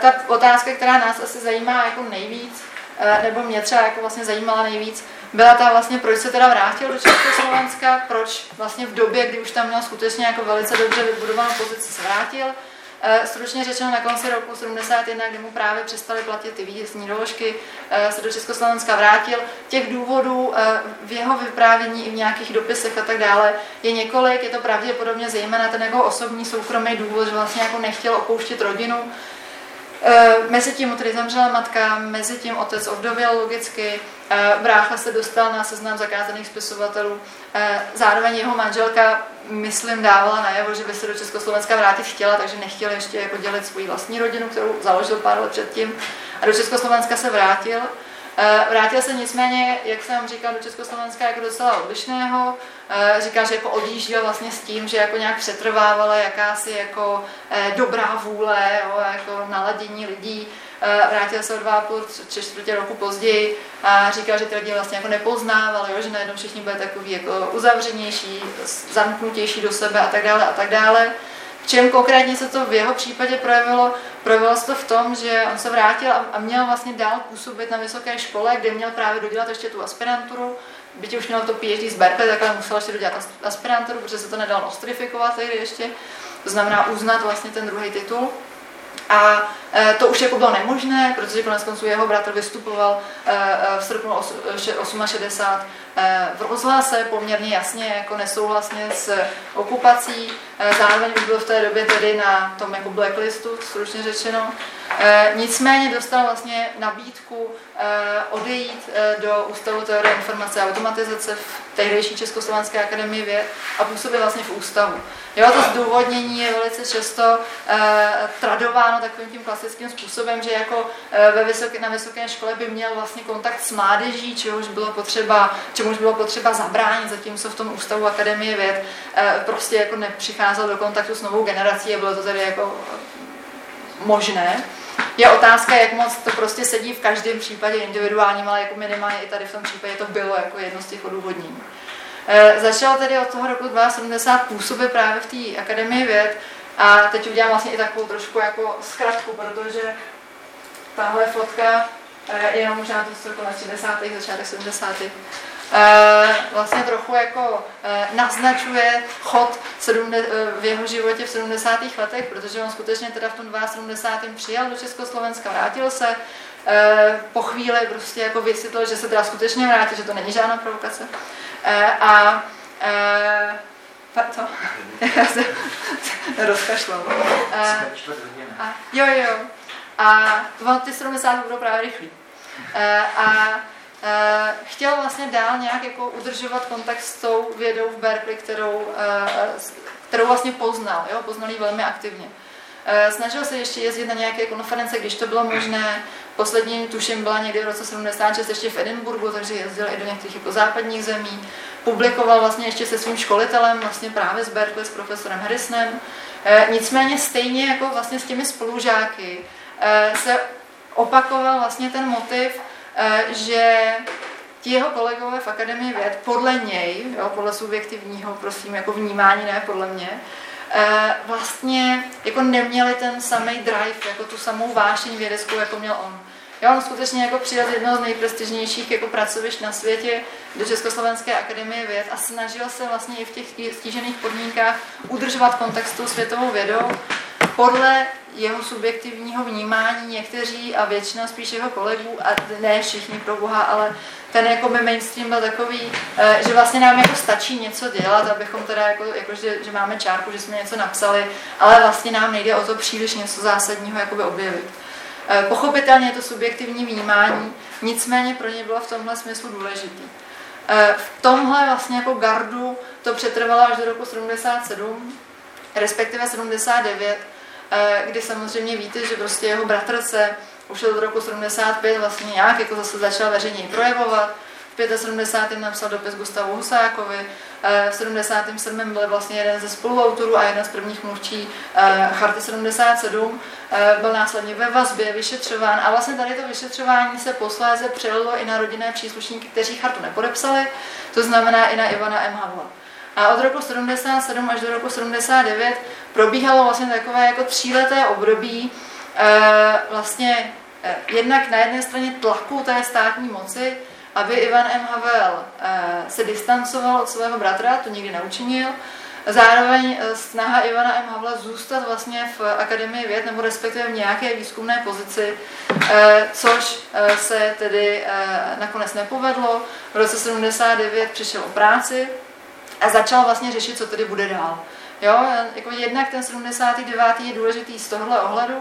[SPEAKER 1] Ta otázka, která nás asi zajímá jako nejvíc, nebo mě třeba jako vlastně zajímala nejvíc, byla ta vlastně, proč se teda vrátil do Československa, proč vlastně v době, kdy už tam měl skutečně jako velice dobře vybudovanou pozici, se vrátil, stručně řečeno na konci roku 71, kdy mu právě přestali platit ty výjezdní doložky, eh, se do Československa vrátil. Těch důvodů eh, v jeho vyprávění i v nějakých dopisech a tak dále je několik. Je to pravděpodobně zejména ten jeho osobní soukromý důvod, že vlastně jako nechtěl opouštět rodinu, Mezi tím mu tedy zemřela matka, mezi tím otec ovdověl logicky, brácha se dostal na seznam zakázaných spisovatelů, zároveň jeho manželka myslím, dávala najevo, že by se do Československa vrátit chtěla, takže nechtěla ještě jako dělit svoji vlastní rodinu, kterou založil pár let předtím. A do Československa se vrátil. Vrátil se nicméně, jak jsem říkal, do Československa jako docela odlišného. Říká, že jako odjížděl vlastně s tím, že jako nějak přetrvávala jakási jako eh, dobrá vůle, jo, jako naladění lidí. Vrátil se o dva a půl, tři čtvrtě roku později a říkal, že ty lidi vlastně jako nepoznával, jo, že najednou všichni byli takový jako uzavřenější, zamknutější do sebe a tak dále a tak dále. V čem konkrétně se to v jeho případě projevilo? Projevilo se to v tom, že on se vrátil a měl vlastně dál působit na vysoké škole, kde měl právě dodělat ještě tu aspiranturu. Byť už měl to PhD z Berkeley, tak ale musel ještě dodělat aspiranturu, protože se to nedalo nostrifikovat tehdy ještě. To znamená uznat vlastně ten druhý titul. A e, to už jako bylo nemožné, protože konec konců jeho bratr vystupoval e, e, v srpnu 68 v rozhlase poměrně jasně jako nesouhlasně s okupací. Zároveň už byl v té době tedy na tom jako blacklistu, stručně řečeno. Nicméně dostal vlastně nabídku odejít do Ústavu teorie informace a automatizace v tehdejší Československé akademii věd a působit vlastně v ústavu. Jo, to zdůvodnění je velice často tradováno takovým tím klasickým způsobem, že jako ve vysoké, na vysoké škole by měl vlastně kontakt s mládeží, čehož bylo potřeba, čemuž bylo potřeba zabránit, zatímco v tom ústavu Akademie věd prostě jako nepřicházel do kontaktu s novou generací a bylo to tedy jako možné. Je otázka, jak moc to prostě sedí v každém případě individuálním, ale jako minimálně i tady v tom případě to bylo jako jedno z těch odůvodnění. E, začal tedy od toho roku 2070 působit právě v té Akademii věd a teď udělám vlastně i takovou trošku jako zkratku, protože tahle fotka je jenom možná to z roku 60. začátek 70. vlastně trochu jako naznačuje chod v jeho životě v 70. letech, protože on skutečně teda v tom 72. přijal do Československa, vrátil se, po chvíli prostě jako vysvětlil, že se teda skutečně vrátil, že to není žádná provokace. A co? Já se rozkašlal. Jo, jo. A ty 70 budou právě rychlý. A chtěl vlastně dál nějak jako udržovat kontakt s tou vědou v Berkeley, kterou, uh, kterou vlastně poznal, jo? poznal ji velmi aktivně. Uh, snažil se ještě jezdit na nějaké konference, když to bylo možné. Poslední, tuším, byla někdy v roce 76 ještě v Edinburgu, takže jezdil i do některých jako západních zemí. Publikoval vlastně ještě se svým školitelem, vlastně právě z Berkeley, s profesorem Harrisonem. Nicméně stejně jako vlastně s těmi spolužáky se opakoval vlastně ten motiv, Eh, že ti jeho kolegové v Akademii věd, podle něj, jo, podle subjektivního, prosím, jako vnímání, ne podle mě, eh, vlastně jako neměli ten samý drive, jako tu samou vášeň vědeckou, jako měl on. Jo, on skutečně jako přijel z jednoho z nejprestižnějších jako pracovišť na světě do Československé akademie věd a snažil se vlastně i v těch stížených podmínkách udržovat kontakt s tou světovou vědou podle jeho subjektivního vnímání někteří a většina spíš jeho kolegů, a ne všichni pro Boha, ale ten jako by mainstream byl takový, eh, že vlastně nám jako stačí něco dělat, abychom teda jako, jako že, že, máme čárku, že jsme něco napsali, ale vlastně nám nejde o to příliš něco zásadního jakoby objevit. Eh, pochopitelně je to subjektivní vnímání, nicméně pro ně bylo v tomhle smyslu důležitý. Eh, v tomhle vlastně jako gardu to přetrvalo až do roku 77, respektive 79, Eh, kdy samozřejmě víte, že prostě jeho bratr se už od roku 75 vlastně nějak jako zase začal veřejně projevovat. V 75. napsal dopis Gustavu Husákovi, eh, v 77. byl vlastně jeden ze spoluautorů a jeden z prvních mluvčí eh, Charty 77, byl následně ve vazbě vyšetřován a vlastně tady to vyšetřování se posléze přelilo i na rodinné příslušníky, kteří chartu nepodepsali, to znamená i na Ivana M. Havla. A od roku 77 až do roku 79 probíhalo vlastně takové jako tříleté období e, vlastně e, jednak na jedné straně tlaku té státní moci, aby Ivan M. Havel e, se distancoval od svého bratra, to nikdy neučinil, Zároveň snaha Ivana M. Havla zůstat vlastně v Akademii věd nebo respektive v nějaké výzkumné pozici, což se tedy nakonec nepovedlo. V roce 79 přišel o práci, a začal vlastně řešit, co tedy bude dál. Jo, jako jednak ten 79. je důležitý z tohohle ohledu,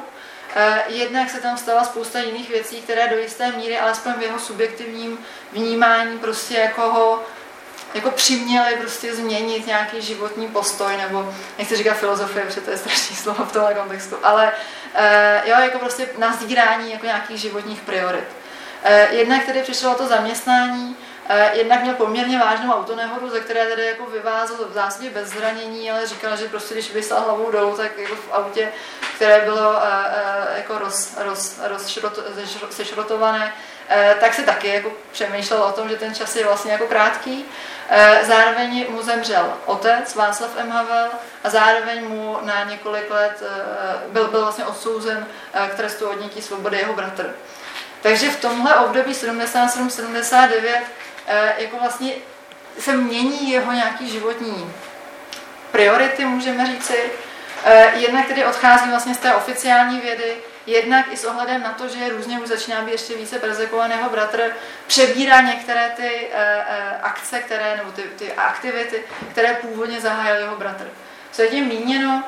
[SPEAKER 1] eh, jednak se tam stala spousta jiných věcí, které do jisté míry, alespoň v jeho subjektivním vnímání, prostě jako ho jako přiměli prostě změnit nějaký životní postoj, nebo nechci říkat filozofie, protože to je strašný slovo v tomhle kontextu, ale eh, jo, jako prostě nazdírání jako nějakých životních priorit. Eh, jednak tedy přišlo to zaměstnání, jednak měl poměrně vážnou autonehodu, ze které tedy jako vyvázl v zásadě bez zranění, ale říkal, že prostě když vyslal hlavou dolů, tak jako v autě, které bylo uh, uh, jako roz, roz, roz, sešrotované, tak si taky jako přemýšlel o tom, že ten čas je vlastně jako krátký. Zároveň mu zemřel otec Václav M. Havel a zároveň mu na několik let byl, byl vlastně odsouzen k trestu odnětí svobody jeho bratr. Takže v tomhle období 77-79 Eh, jako vlastně se mění jeho nějaký životní priority, můžeme říci. Eh, jednak tedy odchází vlastně z té oficiální vědy, jednak i s ohledem na to, že různě už začíná být ještě více prezekovaného bratr, přebírá některé ty eh, akce, které, nebo ty, ty aktivity, které původně zahájil jeho bratr. Co je tím míněno?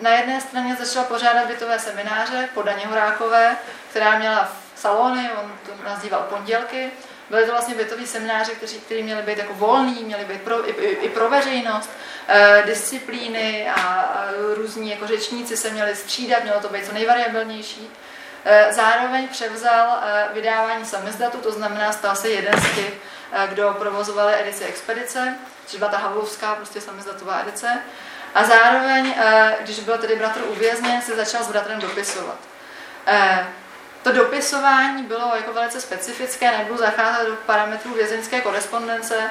[SPEAKER 1] Na jedné straně začal pořádat bytové semináře po Daně Horákové, která měla salony, on to nazýval pondělky, Byly to vlastně bytový semináře, kteří, který měly být jako volný, měly být pro, i, i pro veřejnost, eh, disciplíny a, a různí jako řečníci se měli střídat, mělo to být co nejvariabilnější. Eh, zároveň převzal eh, vydávání samizdatu, to znamená stal se jeden z těch, eh, kdo provozovali edici Expedice, což byla ta havlovská prostě samizdatová edice. A zároveň, eh, když byl tedy bratr uvězněn, se začal s bratrem dopisovat. Eh, to dopisování bylo jako velice specifické, nebudu zacházet do parametrů vězeňské korespondence,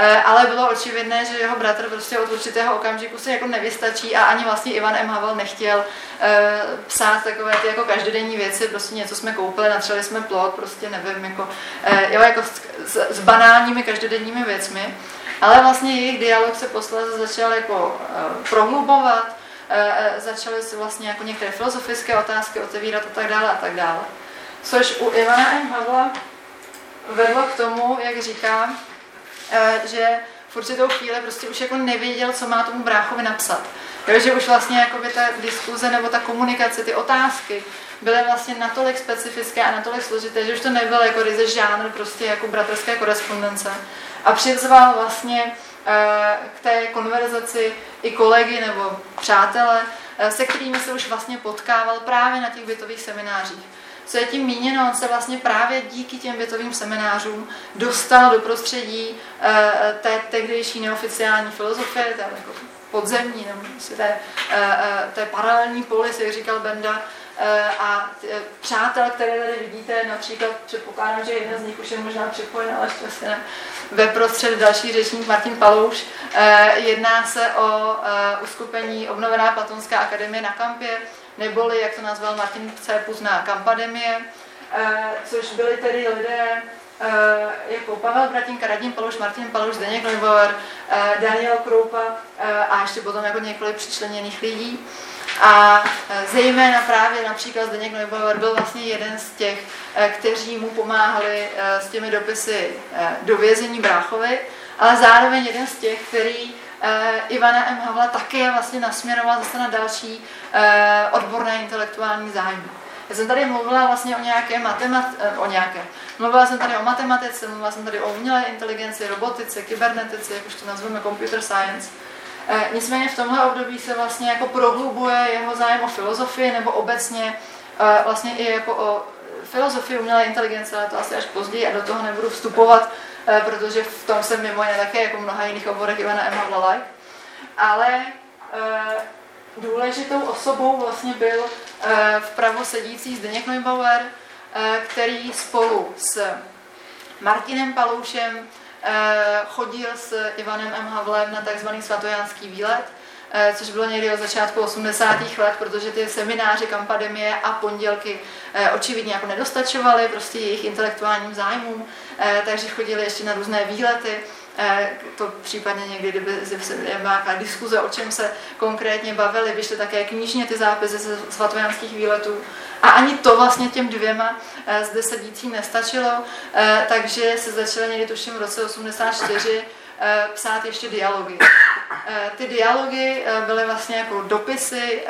[SPEAKER 1] Eh, ale bylo očividné, že jeho bratr prostě od určitého okamžiku se jako nevystačí a ani vlastně Ivan M. Havel nechtěl eh, psát takové ty jako každodenní věci, prostě něco jsme koupili, natřeli jsme plot, prostě nevím, jako, eh, jo, jako s, s banálními každodenními věcmi, ale vlastně jejich dialog se posledně začal jako prohlubovat, začaly se vlastně jako některé filozofické otázky otevírat a tak dále a tak dále. Což u Ivana M. Havla vedlo k tomu, jak říkám, Eh, že v určitou chvíli prostě už jako nevěděl, co má tomu bráchovi napsat. Jo, že už vlastně jakoby ta diskuze nebo ta komunikace, ty otázky byly vlastně natolik specifické a natolik složité, že už to nebylo jako ryze žánr prostě jako bratrské korespondence. A přizval vlastně eh, k té konverzaci i kolegy nebo přátele, eh, se kterými se už vlastně potkával právě na těch bytových seminářích. Co je tím míněno, on se vlastně právě díky těm bytovým seminářům dostal do prostředí uh, té tehdejší neoficiální filozofie, té jako podzemní, nebo té, uh, té paralelní polis, jak říkal Benda, a přátel, které tady vidíte, například předpokládám, že jedna z nich už je možná připojená, ale ještě ne, ve prostřed další řečník Martin Palouš. Jedná se o uskupení Obnovená Platonská akademie na Kampě, neboli, jak to nazval Martin C. Puzná, Kampademie, eh, což byli tedy lidé eh, jako Pavel Bratinka, Radim Paluš, Martin Paluš, Zdeněk Neubauer, eh, Daniel Kroupa a ještě potom jako několik přičleněných lidí. A zejména právě například Zdeněk Neubauer byl vlastně jeden z těch, kteří mu pomáhali s těmi dopisy do vězení Bráchovi, ale zároveň jeden z těch, který Ivana M. Havla také vlastně nasměrovala zase na další odborné intelektuální zájmy. Já jsem tady mluvila vlastně o nějaké matemat, o nějaké. Mluvila jsem tady o matematice, mluvila jsem tady o umělé inteligenci, robotice, kybernetice, jak už to nazveme computer science. Uh, nicméně v tomhle období se vlastně jako prohlubuje jeho zájem o filozofii nebo obecně uh, vlastně i jako o filozofii umělé inteligence, ale to asi až později a do toho nebudu vstupovat, Eh, protože v tom jsem mimo jiné také jako mnoha jiných oborech Ivana Emma Vlalaj. Ale eh, důležitou osobou vlastně byl eh, vpravo sedící Zdeněk Neubauer, který spolu s Martinem Paloušem chodil s Ivanem M. Havlem na tzv. svatojánský výlet, což bylo někdy od začátku 80. let, protože ty semináře, kampademie a pondělky očividně jako nedostačovaly prostě jejich intelektuálním zájmům. Eh, takže chodili ještě na různé výlety, eh, to případně někdy, kdyby se nějaká diskuze, o čem se konkrétně bavili, vyšly také knižně ty zápisy ze svatojánských výletů. A ani to vlastně těm dvěma eh, zde sedícím nestačilo, takže se začaly někdy tuším v roce 84 psát ještě dialogy. Ty dialogy byly vlastně jako dopisy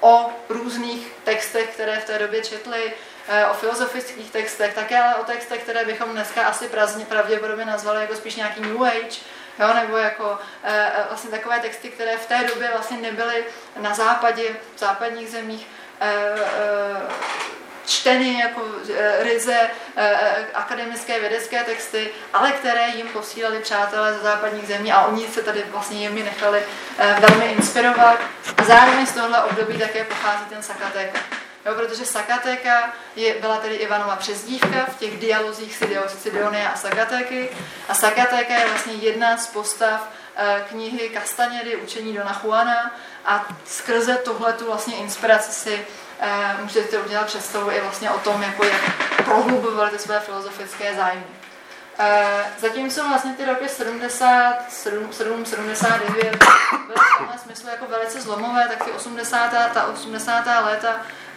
[SPEAKER 1] o různých textech, které v té době četli, Eh, o filozofických textech, také ale o textech, které bychom dneska asi prazně, pravděpodobně nazvali jako spíš nějaký New Age, jo, nebo jako vlastně takové texty, které v té době vlastně nebyly na západě, v západních zemích čteny jako ryze akademické vědecké texty, ale které jim posílali přátelé ze západních zemí a oni se tady vlastně jimi nechali velmi inspirovat. A zároveň z tohohle období také pochází ten Sakatéka. Jo, protože Sakatéka je, byla tedy Ivanova přezdívka v těch dialozích Sidonia a Sakatéky. A Sakatéka je vlastně jedna z postav eh, knihy Castanědy, Učení Dona Juana a skrze tohletu vlastně inspiraci si eh, můžete udělat představu i vlastně o tom, jako jak prohlubovali ty své filozofické zájmy. Eh, zatímco vlastně ty roky 77, 79 byly v tomhle smyslu jako velice zlomové, tak ty 80. ta 80. léta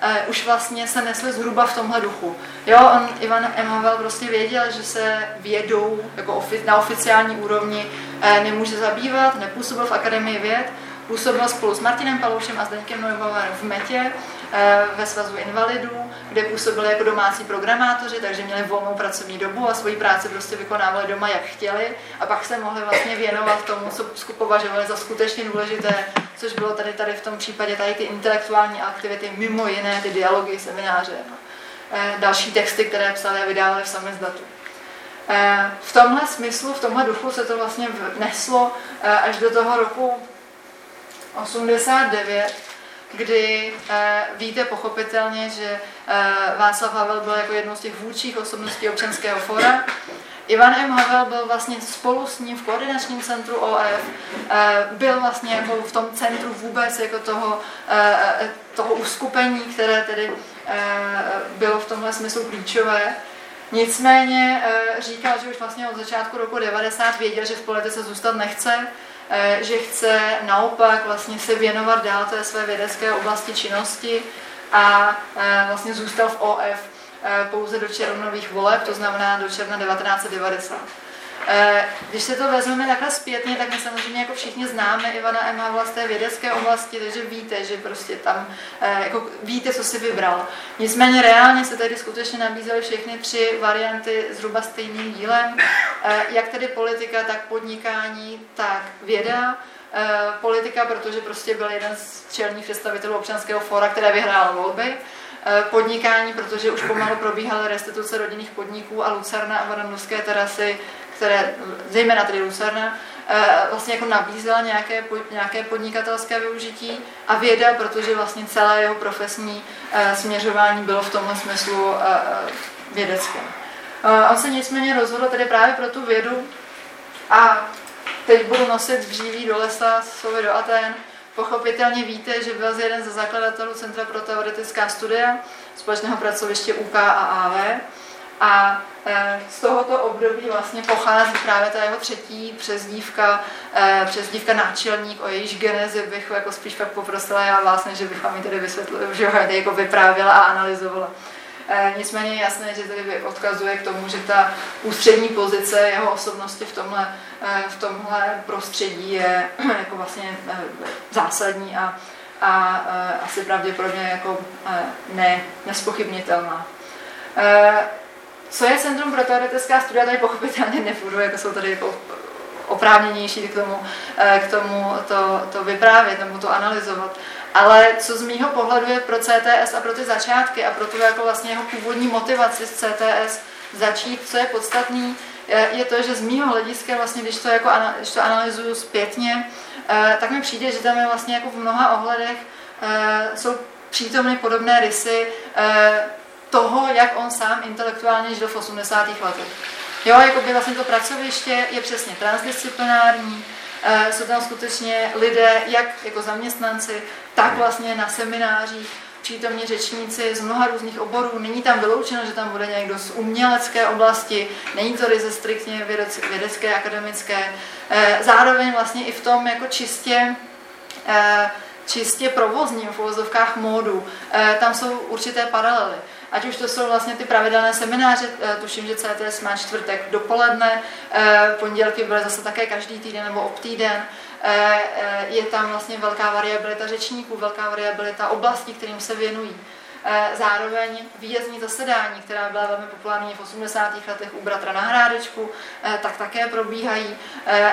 [SPEAKER 1] uh, už vlastně se nesly zhruba v tomhle duchu. Jo, on, Ivan Emanuel prostě věděl, že se vědou jako ofi, na oficiální úrovni uh, nemůže zabývat, nepůsobil v Akademii věd, působil spolu s Martinem Paloušem a Zdeňkem Neubauerem v Metě, Eh, ve svazu invalidů, kde působili jako domácí programátoři, takže měli volnou pracovní dobu a svoji práci prostě vykonávali doma, jak chtěli a pak se mohli vlastně věnovat tomu, co považovali za skutečně důležité, což bylo tady, tady v tom případě tady ty intelektuální aktivity, mimo jiné ty dialogy, semináře, eh, další texty, které psali a vydávali v samizdatu. Eh, v tomhle smyslu, v tomhle duchu se to vlastně vneslo až do toho roku 89, kdy eh, víte pochopitelně, že eh, Václav Havel byl jako jednou z těch vůdčích osobností občanského fora Ivan M. Havel byl vlastně spolu s ním v koordinačním centru OF, eh, byl vlastně jako v tom centru vůbec jako toho, eh, toho uskupení, které tedy bylo v tomhle smyslu klíčové. Nicméně říkal, že už vlastně od začátku roku 90 věděl, že v politice zůstat nechce, že chce naopak vlastně se věnovat dál té své vědecké oblasti činnosti a vlastně zůstal v OF Eh, pouze do červnových voleb, to znamená do června 1990. Eh, když se to vezmeme takhle zpětně, tak my samozřejmě jako všichni známe Ivana M. Havla z té vědecké oblasti, takže víte, že prostě tam eh, jako víte, co si vybral. Nicméně reálně se tady skutečně nabízely všechny tři varianty zhruba stejným dílem, jak tedy politika, tak podnikání, tak věda. Politika, protože prostě byl jeden z čelních představitelů občanského fóra, které vyhrál volby Eh, podnikání, protože už pomalu probíhaly restituce rodinných podniků a Lucerna a Vadanovské terasy, které, zejména tedy Lucerna, eh, vlastně jako nabízela nějaké, nějaké podnikatelské využití a věda, protože vlastně celé jeho profesní eh, směřování bylo v tomhle smyslu vědecké. On se nicméně rozhodl tedy právě pro tu vědu a teď budu nosit dříví do lesa, slovy do Aten, Pochopitelně víte, že byl jeden ze zakladatelů Centra pro teoretická studia společného pracoviště UK a AV. A e, z tohoto období vlastně pochází právě ta jeho třetí přezdívka, e, přezdívka náčelník, o jejíž genezi bych jako spíš pak poprosila já vlastně, že bych vám ji tedy vysvětlila, že ho jako vyprávěla a analyzovala. E, nicméně je jasné, že tady odkazuje k tomu, že ta ústřední pozice jeho osobnosti v tomhle, v tomhle prostředí je jako vlastně zásadní a, a asi pravděpodobně jako ne, nespochybnitelná. Co je Centrum pro teoretická studia, tady pochopitelně nebudu, jako jsou tady jako oprávněnější k tomu, k tomu to, to vyprávět nebo to analyzovat. Ale co z mýho pohledu je pro CTS a pro ty začátky a pro tu jako vlastně jeho původní motivaci z CTS začít, co je podstatný, je to, že z mýho hlediska, vlastně, když to, jako, když to analyzuju zpětně, eh, tak mi přijde, že tam je vlastně jako v mnoha ohledech eh, jsou přítomny podobné rysy eh, toho, jak on sám intelektuálně žil v 80. letech. Jo, jako by vlastně to pracoviště je přesně transdisciplinární, Eh, jsou tam skutečně lidé, jak jako zaměstnanci, tak vlastně na seminářích, přítomní řečníci z mnoha různých oborů. Není tam vyloučeno, že tam bude někdo z umělecké oblasti, není to ryze striktně vědecké, akademické. Eh, zároveň vlastně i v tom jako čistě eh, čistě provozním v uvozovkách módu, tam jsou určité paralely. Ať už to jsou vlastně ty pravidelné semináře, eh, tuším, že CTS má čtvrtek dopoledne, eh, pondělky byly zase také každý týden nebo ob týden. Eh, je tam vlastně velká variabilita řečníků, velká variabilita oblastí, kterým se věnují. Zároveň výjezdní zasedání, která byla velmi populární v 80. letech u bratra na Hrádečku, tak také probíhají.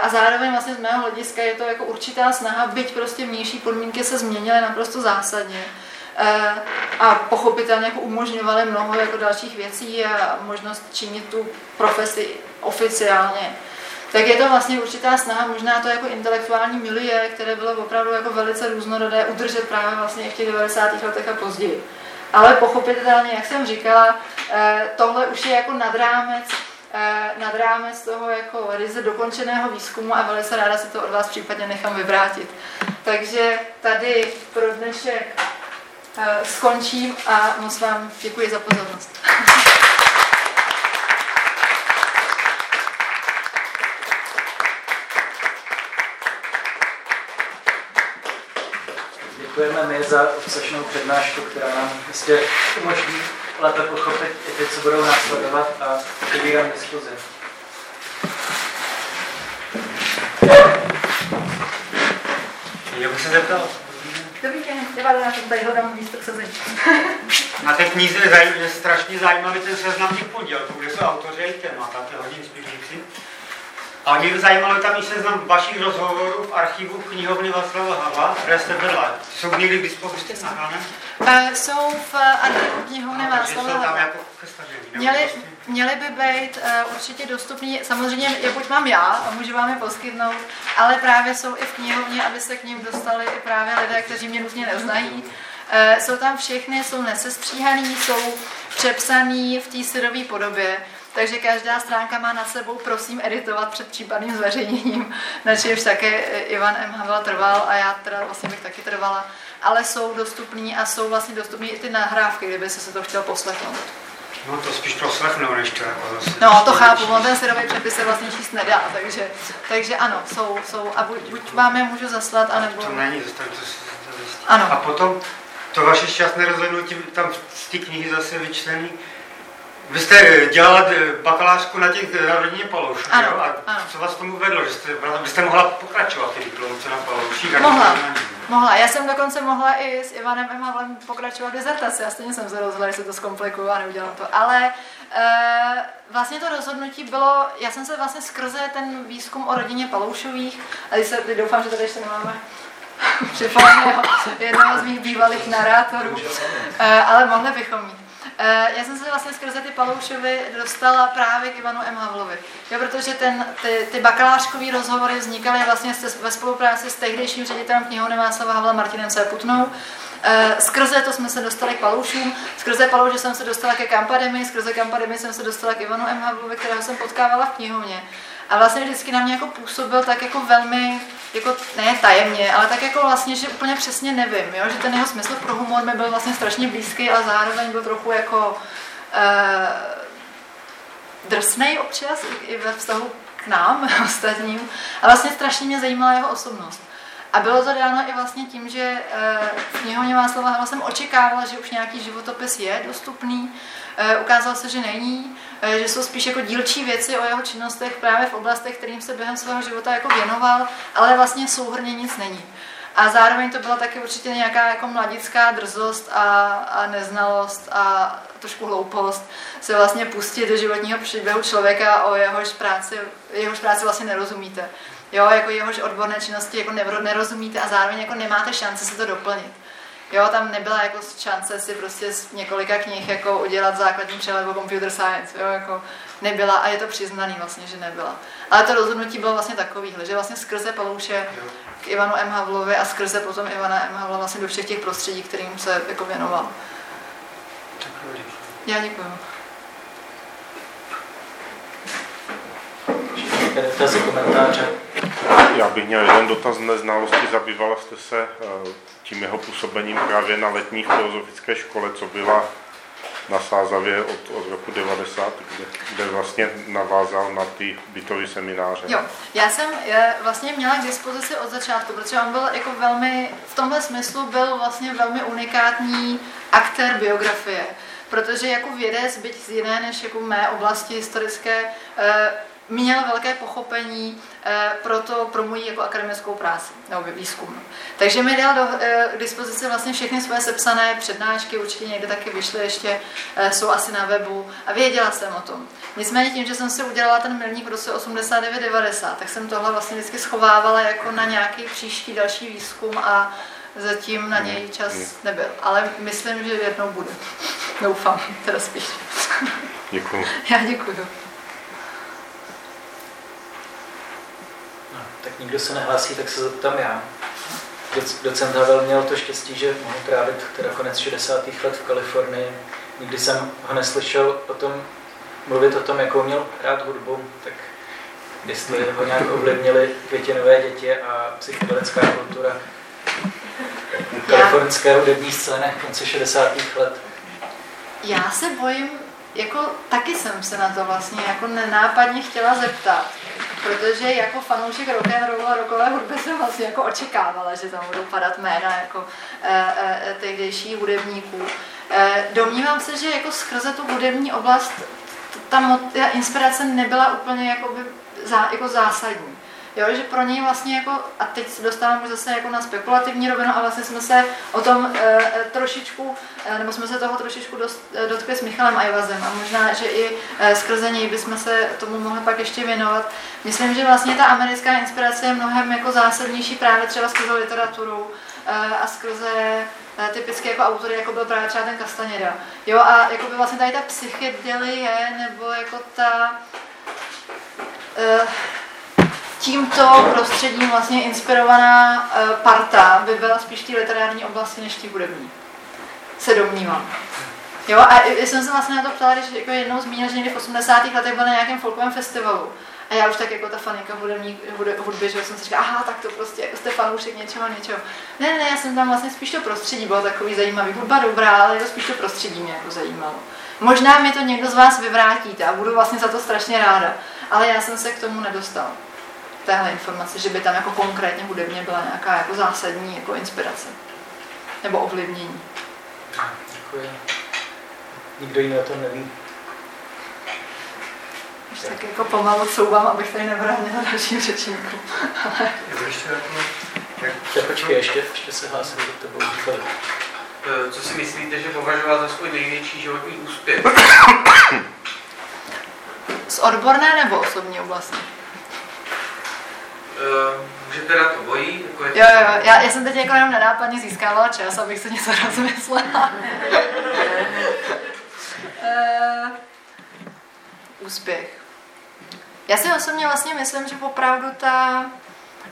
[SPEAKER 1] A zároveň vlastně z mého hlediska je to jako určitá snaha, byť prostě vnější podmínky se změnily naprosto zásadně, a pochopitelně jako umožňovali mnoho jako dalších věcí a možnost činit tu profesi oficiálně. Tak je to vlastně určitá snaha, možná to jako intelektuální milie, které bylo opravdu jako velice různorodé, udržet právě vlastně i v těch 90. letech a později. Ale pochopitelně, jak jsem říkala, eh, tohle už je jako nad rámec, eh, nad rámec toho jako ryze dokončeného výzkumu a velice ráda si to od vás případně nechám vyvrátit. Takže tady pro dnešek Eh, skončím a moc vám děkuji za pozornost.
[SPEAKER 2] Děkujeme my za obsažnou přednášku, která nám jistě umožní lépe pochopit i ty, co budou následovat a vybírám diskuzi.
[SPEAKER 3] Já bych se zeptal,
[SPEAKER 1] Dobrý den, já tady hledám místo sezení.
[SPEAKER 3] Na té knize je, je strašně zajímavý ten seznam těch podělků, kde jsou autoři a témata, to je hodně inspirující. A mě zajímalo tam i seznam vašich rozhovorů v archivu knihovny Václava Havla, které jste vedla. Jsou někdy k dispozici?
[SPEAKER 1] Uh, jsou v archivu knihovny Václava Havla.
[SPEAKER 3] Jako
[SPEAKER 1] prostě- měli by být uh, určitě dostupní, samozřejmě je buď mám já a můžu vám je poskytnout, ale právě jsou i v knihovně, aby se k ním dostali i právě lidé, kteří mě nutně neznají. Uh, jsou tam všechny, jsou nesestříhaný, jsou přepsaný v té syrové podobě. takže každá stránka má na sebou, prosím, editovat před případným zveřejněním, na čemž také Ivan M. Havel trval a já teda vlastně bych taky trvala, ale jsou dostupní a jsou vlastně dostupné i ty nahrávky, kdyby se to chtěl poslechnout.
[SPEAKER 3] No to spíš proslechnu, než to jako zase.
[SPEAKER 1] No, to chápu, on ten syrový přepis se vlastně číst nedá, takže, takže ano, jsou, jsou, a buď, buď vám je můžu zaslat, anebo...
[SPEAKER 3] To není, to, to, to,
[SPEAKER 1] ano.
[SPEAKER 3] A potom to vaše šťastné rozhodnutí tam z té knihy zase vyčtený, vy jste dělala bakalářku na těch na rodině Paloušů,
[SPEAKER 1] ano,
[SPEAKER 3] jo? A
[SPEAKER 1] ano.
[SPEAKER 3] co vás tomu vedlo, že jste, vy jste mohla pokračovat ty diplomce na Palouších?
[SPEAKER 1] Mohla, mohla. Já jsem dokonce mohla i s Ivanem M. Havlem pokračovat dizertaci. Já stejně jsem se rozhodla, že se to zkomplikuju a neudělám to. Ale e, vlastně to rozhodnutí bylo, já jsem se vlastně skrze ten výzkum o rodině Paloušových, a teď, se, teď doufám, že tady ještě nemáme připomeného jednoho z mých bývalých narátorů, e, ale mohli bychom mít. Eh, já jsem se vlastně skrze ty Paloušovi dostala právě k Ivanu M. Havlovi. Jo, protože ten, ty, ty bakalářkové rozhovory vznikaly vlastně ve spolupráci s tehdejším ředitelem knihovny Václava Havla Martinem C. Putnou. Eh, skrze to jsme se dostali k Paloušům, skrze Palouše jsem se dostala ke Kampademi, skrze Kampademi jsem se dostala k Ivanu M. Havlovi, kterého jsem potkávala v knihovně. A vlastně vždycky na mě jako působil tak jako velmi, jako ne tajemně, ale tak jako vlastně, že úplně přesně nevím, jo? že ten jeho smysl pro humor mi byl vlastně strašně blízký, ale zároveň byl trochu jako uh, drsnej občas i ve vztahu k nám, ostatním. A vlastně strašně mě zajímala jeho osobnost. A bylo to dáno i vlastně tím, že v knihovně Václava Havla jsem očekávala, že už nějaký životopis je dostupný. Uh, ukázalo se, že není, uh, že jsou spíš jako dílčí věci o jeho činnostech právě v oblastech, kterým se během svého života jako věnoval, ale vlastně souhrně nic není. A zároveň to byla taky určitě nějaká jako mladická drzost a, a neznalost a trošku hloupost se vlastně pustit do životního příběhu člověka, o jehož práci, jehož práci vlastně nerozumíte. Jo, jako jehož odborné činnosti jako nerozumíte a zároveň jako nemáte šance si to doplnit. Jo, tam nebyla jako šance si prostě z několika knih jako udělat základní přehled o computer science, jo, jako nebyla a je to přiznaný vlastně, že nebyla. Ale to rozhodnutí bylo vlastně takovýhle, že vlastně skrze Palouše k Ivanu M. Havlovi a skrze potom Ivana M. Havla vlastně do všech těch prostředí, kterým se jako věnoval. Já děkuji.
[SPEAKER 2] Dotazy, komentáře?
[SPEAKER 4] Já bych měl jeden dotaz neznalosti. Zabývala jste se eh, tím jeho působením právě na letní filozofické škole, co byla na Sázavě od, od roku 90, kde, kde vlastně navázal na ty bytové semináře.
[SPEAKER 1] Jo, já jsem je, vlastně měla k dispozici od začátku, protože on byl jako velmi, v tomhle smyslu byl vlastně velmi unikátní aktér biografie, protože jako vědec, byť z jiné než jako mé oblasti historické, eh, měl velké pochopení eh, pro, to, pro moji jako akademickou práci nebo výzkum. Takže mi dal do, eh, k dispozici vlastně všechny své sepsané přednášky, určitě někde taky vyšly ještě, eh, jsou asi na webu a věděla jsem o tom. Nicméně tím, že jsem si udělala ten milník v roce 89-90, tak jsem tohle vlastně vždycky schovávala jako na nějaký příští další výzkum a zatím na něj čas nebyl. Ale myslím, že jednou bude. Doufám, teda spíš.
[SPEAKER 4] Děkuji.
[SPEAKER 1] Já děkuji.
[SPEAKER 2] Tak nikdo se nehlásí, tak se zeptám já. Docent Havel měl to štěstí, že mohl trávit teda konec 60. let v Kalifornii. Nikdy jsem ho neslyšel o tom, mluvit o tom, jakou měl rád hudbu, tak jestli ho nějak ovlivnili květinové děti a psychedelická kultura kalifornské hudební scény konce 60. let.
[SPEAKER 1] Já se bojím, jako taky jsem se na to vlastně jako nenápadně chtěla zeptat, protože jako fanoušek rock and roll a rockové hudby jsem vlastně jako očekávala, že tam budou padat jména jako e, e, tehdejších hudebníků. E, domnívám se, že jako skrze tu hudební oblast ta, ta inspirace nebyla úplně jakoby zá, jako zásadní. Jo, že pro něj vlastně jako, a teď se dostávám už zase jako na spekulativní rovinu a vlastně jsme se o tom e, trošičku, e, nebo jsme se toho trošičku dost, e, dotkli s Michalem Ajvazem a možná, že i e, skrze něj bychom se tomu mohli pak ještě věnovat. Myslím, že vlastně ta americká inspirace je mnohem jako zásadnější právě třeba skrze literaturu e, a skrze typické jako autory, jako byl právě třeba ten Castaneda. Jo, a jako by vlastně tady ta psychedelie, nebo jako ta... E, tímto prostředím vlastně inspirovaná eh, parta by byla spíš té literární oblasti než té hudební. Se domnívám. Jo, a já jsem se vlastně na to ptala, když jako jednou zmínil, že někdy v 80. letech byl na nějakém folkovém festivalu. A já už tak jako ta fanika hudební, hudby, že jsem si říkala, aha, tak to prostě jako jste fanoušek něčeho, něčeho. Ne, ne, já jsem tam vlastně spíš to prostředí, bylo takový zajímavý, hudba dobrá, ale to spíš to prostředí mě jako zajímalo. Možná mi to někdo z vás vyvrátíte a budu vlastně za to strašně ráda, ale já jsem se k tomu nedostal téhle informace, že by tam jako konkrétně hudebně byla nějaká jako zásadní jako inspirace nebo ovlivnění.
[SPEAKER 2] Děkuji. Nikdo jiný o tom neví.
[SPEAKER 1] Už tak jako pomalu couvám, abych tady nebránila dalším řečníkům. Ale...
[SPEAKER 3] Ještě jako,
[SPEAKER 2] tak počkej, ještě, ještě se hlásím do tebou.
[SPEAKER 5] Eh, co si myslíte, že považoval za svůj největší životní úspěch?
[SPEAKER 1] Z odborné nebo osobní oblasti?
[SPEAKER 5] Můžete dát obojí? Jako
[SPEAKER 1] jo, jo, já, já jsem teď jako jenom nenápadně získávala čas, abych se něco rozmyslela. uh, úspěch. Já si osobně vlastně myslím, že opravdu ta,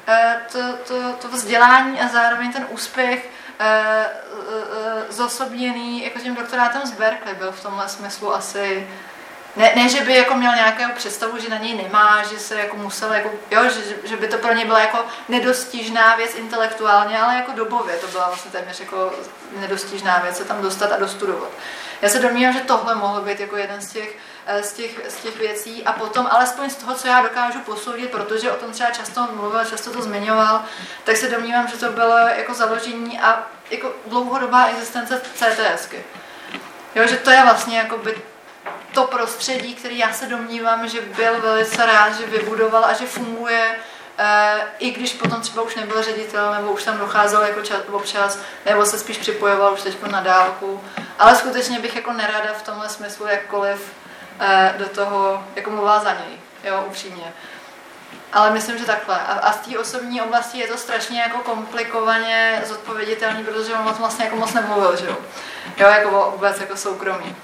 [SPEAKER 1] uh, to, to, to vzdělání a zároveň ten úspěch zosobněný jako tím doktorátem z Berkeley byl v tomhle smyslu asi ne, ne, že by jako měl nějakou představu, že na něj nemá, že se jako musel, jako, jo, že, že, by to pro něj byla jako nedostižná věc intelektuálně, ale jako dobově to byla vlastně téměř jako nedostižná věc se tam dostat a dostudovat. Já se domnívám, že tohle mohlo být jako jeden z těch, eh, z těch, z těch věcí a potom alespoň z toho, co já dokážu posoudit, protože o tom třeba často mluvil, často to zmiňoval, tak se domnívám, že to bylo jako založení a jako dlouhodobá existence CTSky. Jo, že to je vlastně jako by to prostředí, který já se domnívám, že byl velice rád, že vybudoval a že funguje, eh, i když potom třeba už nebyl ředitel, nebo už tam docházel jako čas, občas, nebo se spíš připojoval už teď na dálku. Ale skutečně bych jako nerada v tomhle smyslu jakkoliv eh, do toho jako mluvila za něj, jo, upřímně. Ale myslím, že takhle. A, a z té osobní oblasti je to strašně jako komplikovaně zodpověditelný, protože on vlastně jako moc nemluvil, že jo. Jo, jako vůbec jako soukromí.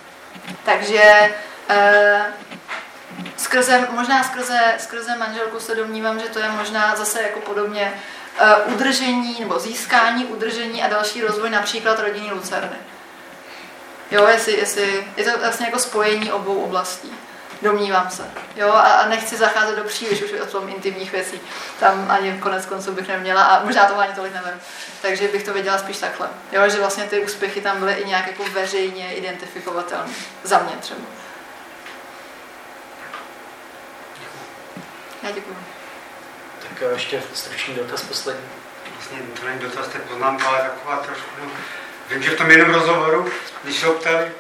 [SPEAKER 1] Takže eh, skrze, možná skrze, skrze manželku se domnívám, že to je možná zase jako podobně eh, udržení nebo získání, udržení a další rozvoj například rodiny Lucerny. Jo, jestli, jestli, je to vlastně jako spojení obou oblastí. Domnívám se. Jo, a, a nechci zacházet do příliš už o tom intimních věcí. Tam ani konec konců bych neměla a možná to ani tolik nevím. Takže bych to věděla spíš takhle. Jo, že vlastně ty úspěchy tam byly i nějak jako veřejně identifikovatelné. Za mě třeba. Já děkuji.
[SPEAKER 2] Tak ještě stručný dotaz poslední.
[SPEAKER 3] Vlastně to není dotaz, to je poznámka, ale taková trošku, no. Vím, že v tom jednom rozhovoru, když se optali,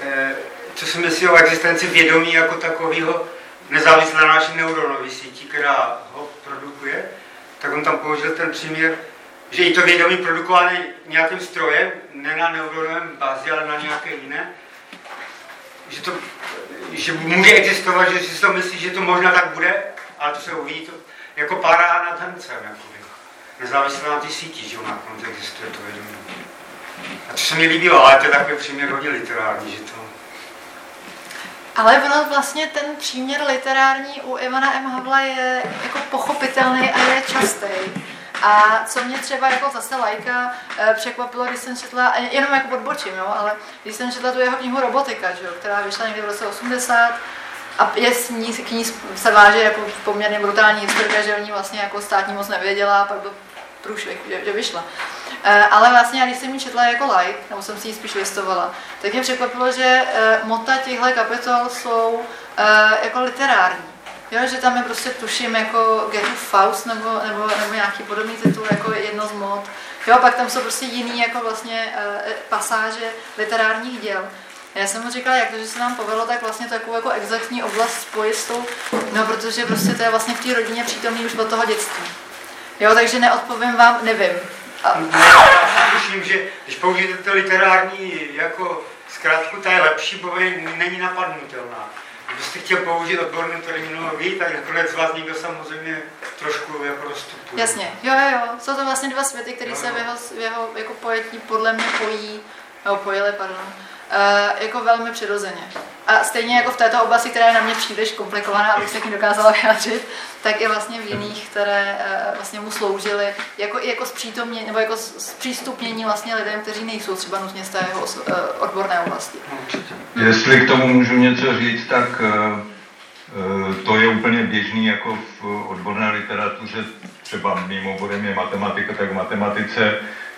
[SPEAKER 3] eh, co si myslí o existenci vědomí jako takového, nezávisle na naší neuronové síti, která ho produkuje, tak on tam použil ten příměr, že i to vědomí produkované nějakým strojem, ne na neuronovém bázi, ale na nějaké jiné, že, to, že může existovat, že si to myslí, že to možná tak bude, ale to se uvidí to, jako pára na tancem, jakoby. nezávisle na té síti, že na konci existuje to vědomí. A to se mi líbilo, ale to je takový příměr hodně literární, že to
[SPEAKER 1] ale ono vlastně ten příměr literární u Ivana M. Havla je jako pochopitelný a je častý. A co mě třeba jako zase lajka eh, překvapilo, když jsem četla, jenom jako podbočím, jo, ale když jsem četla tu jeho knihu Robotika, že jo, která vyšla někdy v roce 80, a je s ní, k ní se váže jako poměrně brutální historka, že o ní vlastně jako státní moc nevěděla, a pak byl průšvih, že, že vyšla. E, ale vlastně, když jsem ji četla jako like, nebo jsem si ji spíš listovala, tak mě překvapilo, že e, mota těchto kapitol jsou e, jako literární. Jo, že tam je prostě, tuším, jako Getu Faust nebo, nebo, nebo nějaký podobný titul, jako jedno z mod. Jo, pak tam jsou prostě jiný jako vlastně e, pasáže literárních děl. Já jsem mu říkala, jak to, že se nám povedlo, tak vlastně takovou jako exaktní oblast spojit s tou, no protože prostě to je vlastně v té rodině přítomný už od toho dětství. Jo, takže neodpovím vám, nevím.
[SPEAKER 3] Já myslím, že když použijete to literární jako zkrátku, ta je lepší, bo není napadnutelná. Kdybyste chtěl použít odbornou terminologii, tak nakonec vás někdo samozřejmě trošku jako rozstupuje.
[SPEAKER 1] Jasně, jo, jo, jo. Jsou to vlastně dva světy, které se v jeho, v jeho jako pojetí podle mě pojí, nebo pojily, pardon. Uh, jako velmi přirozeně. A stejně jako v této oblasti, která je na mě příliš komplikovaná, abych se k ní dokázala vyjádřit, tak i vlastně v jiných, které uh, vlastně mu sloužily jako, jako zpřítomně, nebo jako zpřístupnění vlastně lidem, kteří nejsou třeba nutně z té jeho uh, odborné oblasti.
[SPEAKER 6] Jestli k tomu můžu něco říct, tak to je úplně běžný jako v odborné literatuře, třeba mým oborem je matematika, tak v matematice,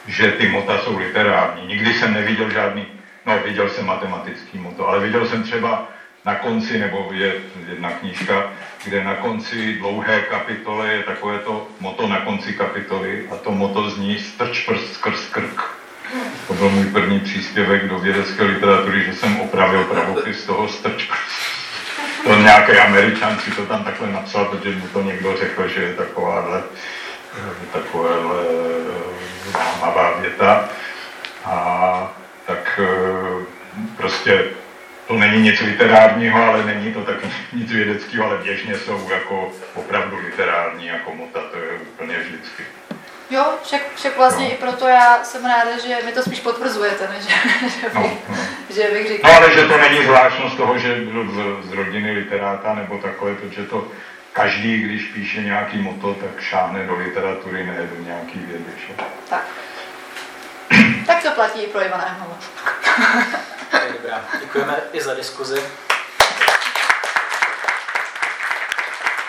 [SPEAKER 6] že ty mota jsou literární. Nikdy jsem neviděl žádný No, viděl jsem matematický moto, ale viděl jsem třeba na konci, nebo je jedna knížka, kde na konci dlouhé kapitoly je takové to moto na konci kapitoly a to moto zní strč prst skrz krk. To byl můj první příspěvek do vědecké literatury, že jsem opravil pravopis toho strč prst. To nějaký američan si to tam takhle napsal, protože mu to někdo řekl, že je takováhle, takováhle mámavá věta. A tak eh, prostě to není nic literárního, ale není to taky nic vědeckého, ale běžně jsou jako opravdu literární jako mota, to je úplně vždycky.
[SPEAKER 1] Jo, však, však vlastně no. i proto já jsem ráda, že mi to spíš potvrzujete, než že, bych, no, no. že bych říkal.
[SPEAKER 6] No ale že to není zvláštnost toho, že z, z rodiny literáta nebo takové, protože to každý, když píše nějaký moto, tak šáhne do literatury, ne do nějaký vědy. Že?
[SPEAKER 1] Tak. Tak to platí i pro Ivana Emhova.
[SPEAKER 2] Dobrá, děkujeme i za diskuzi.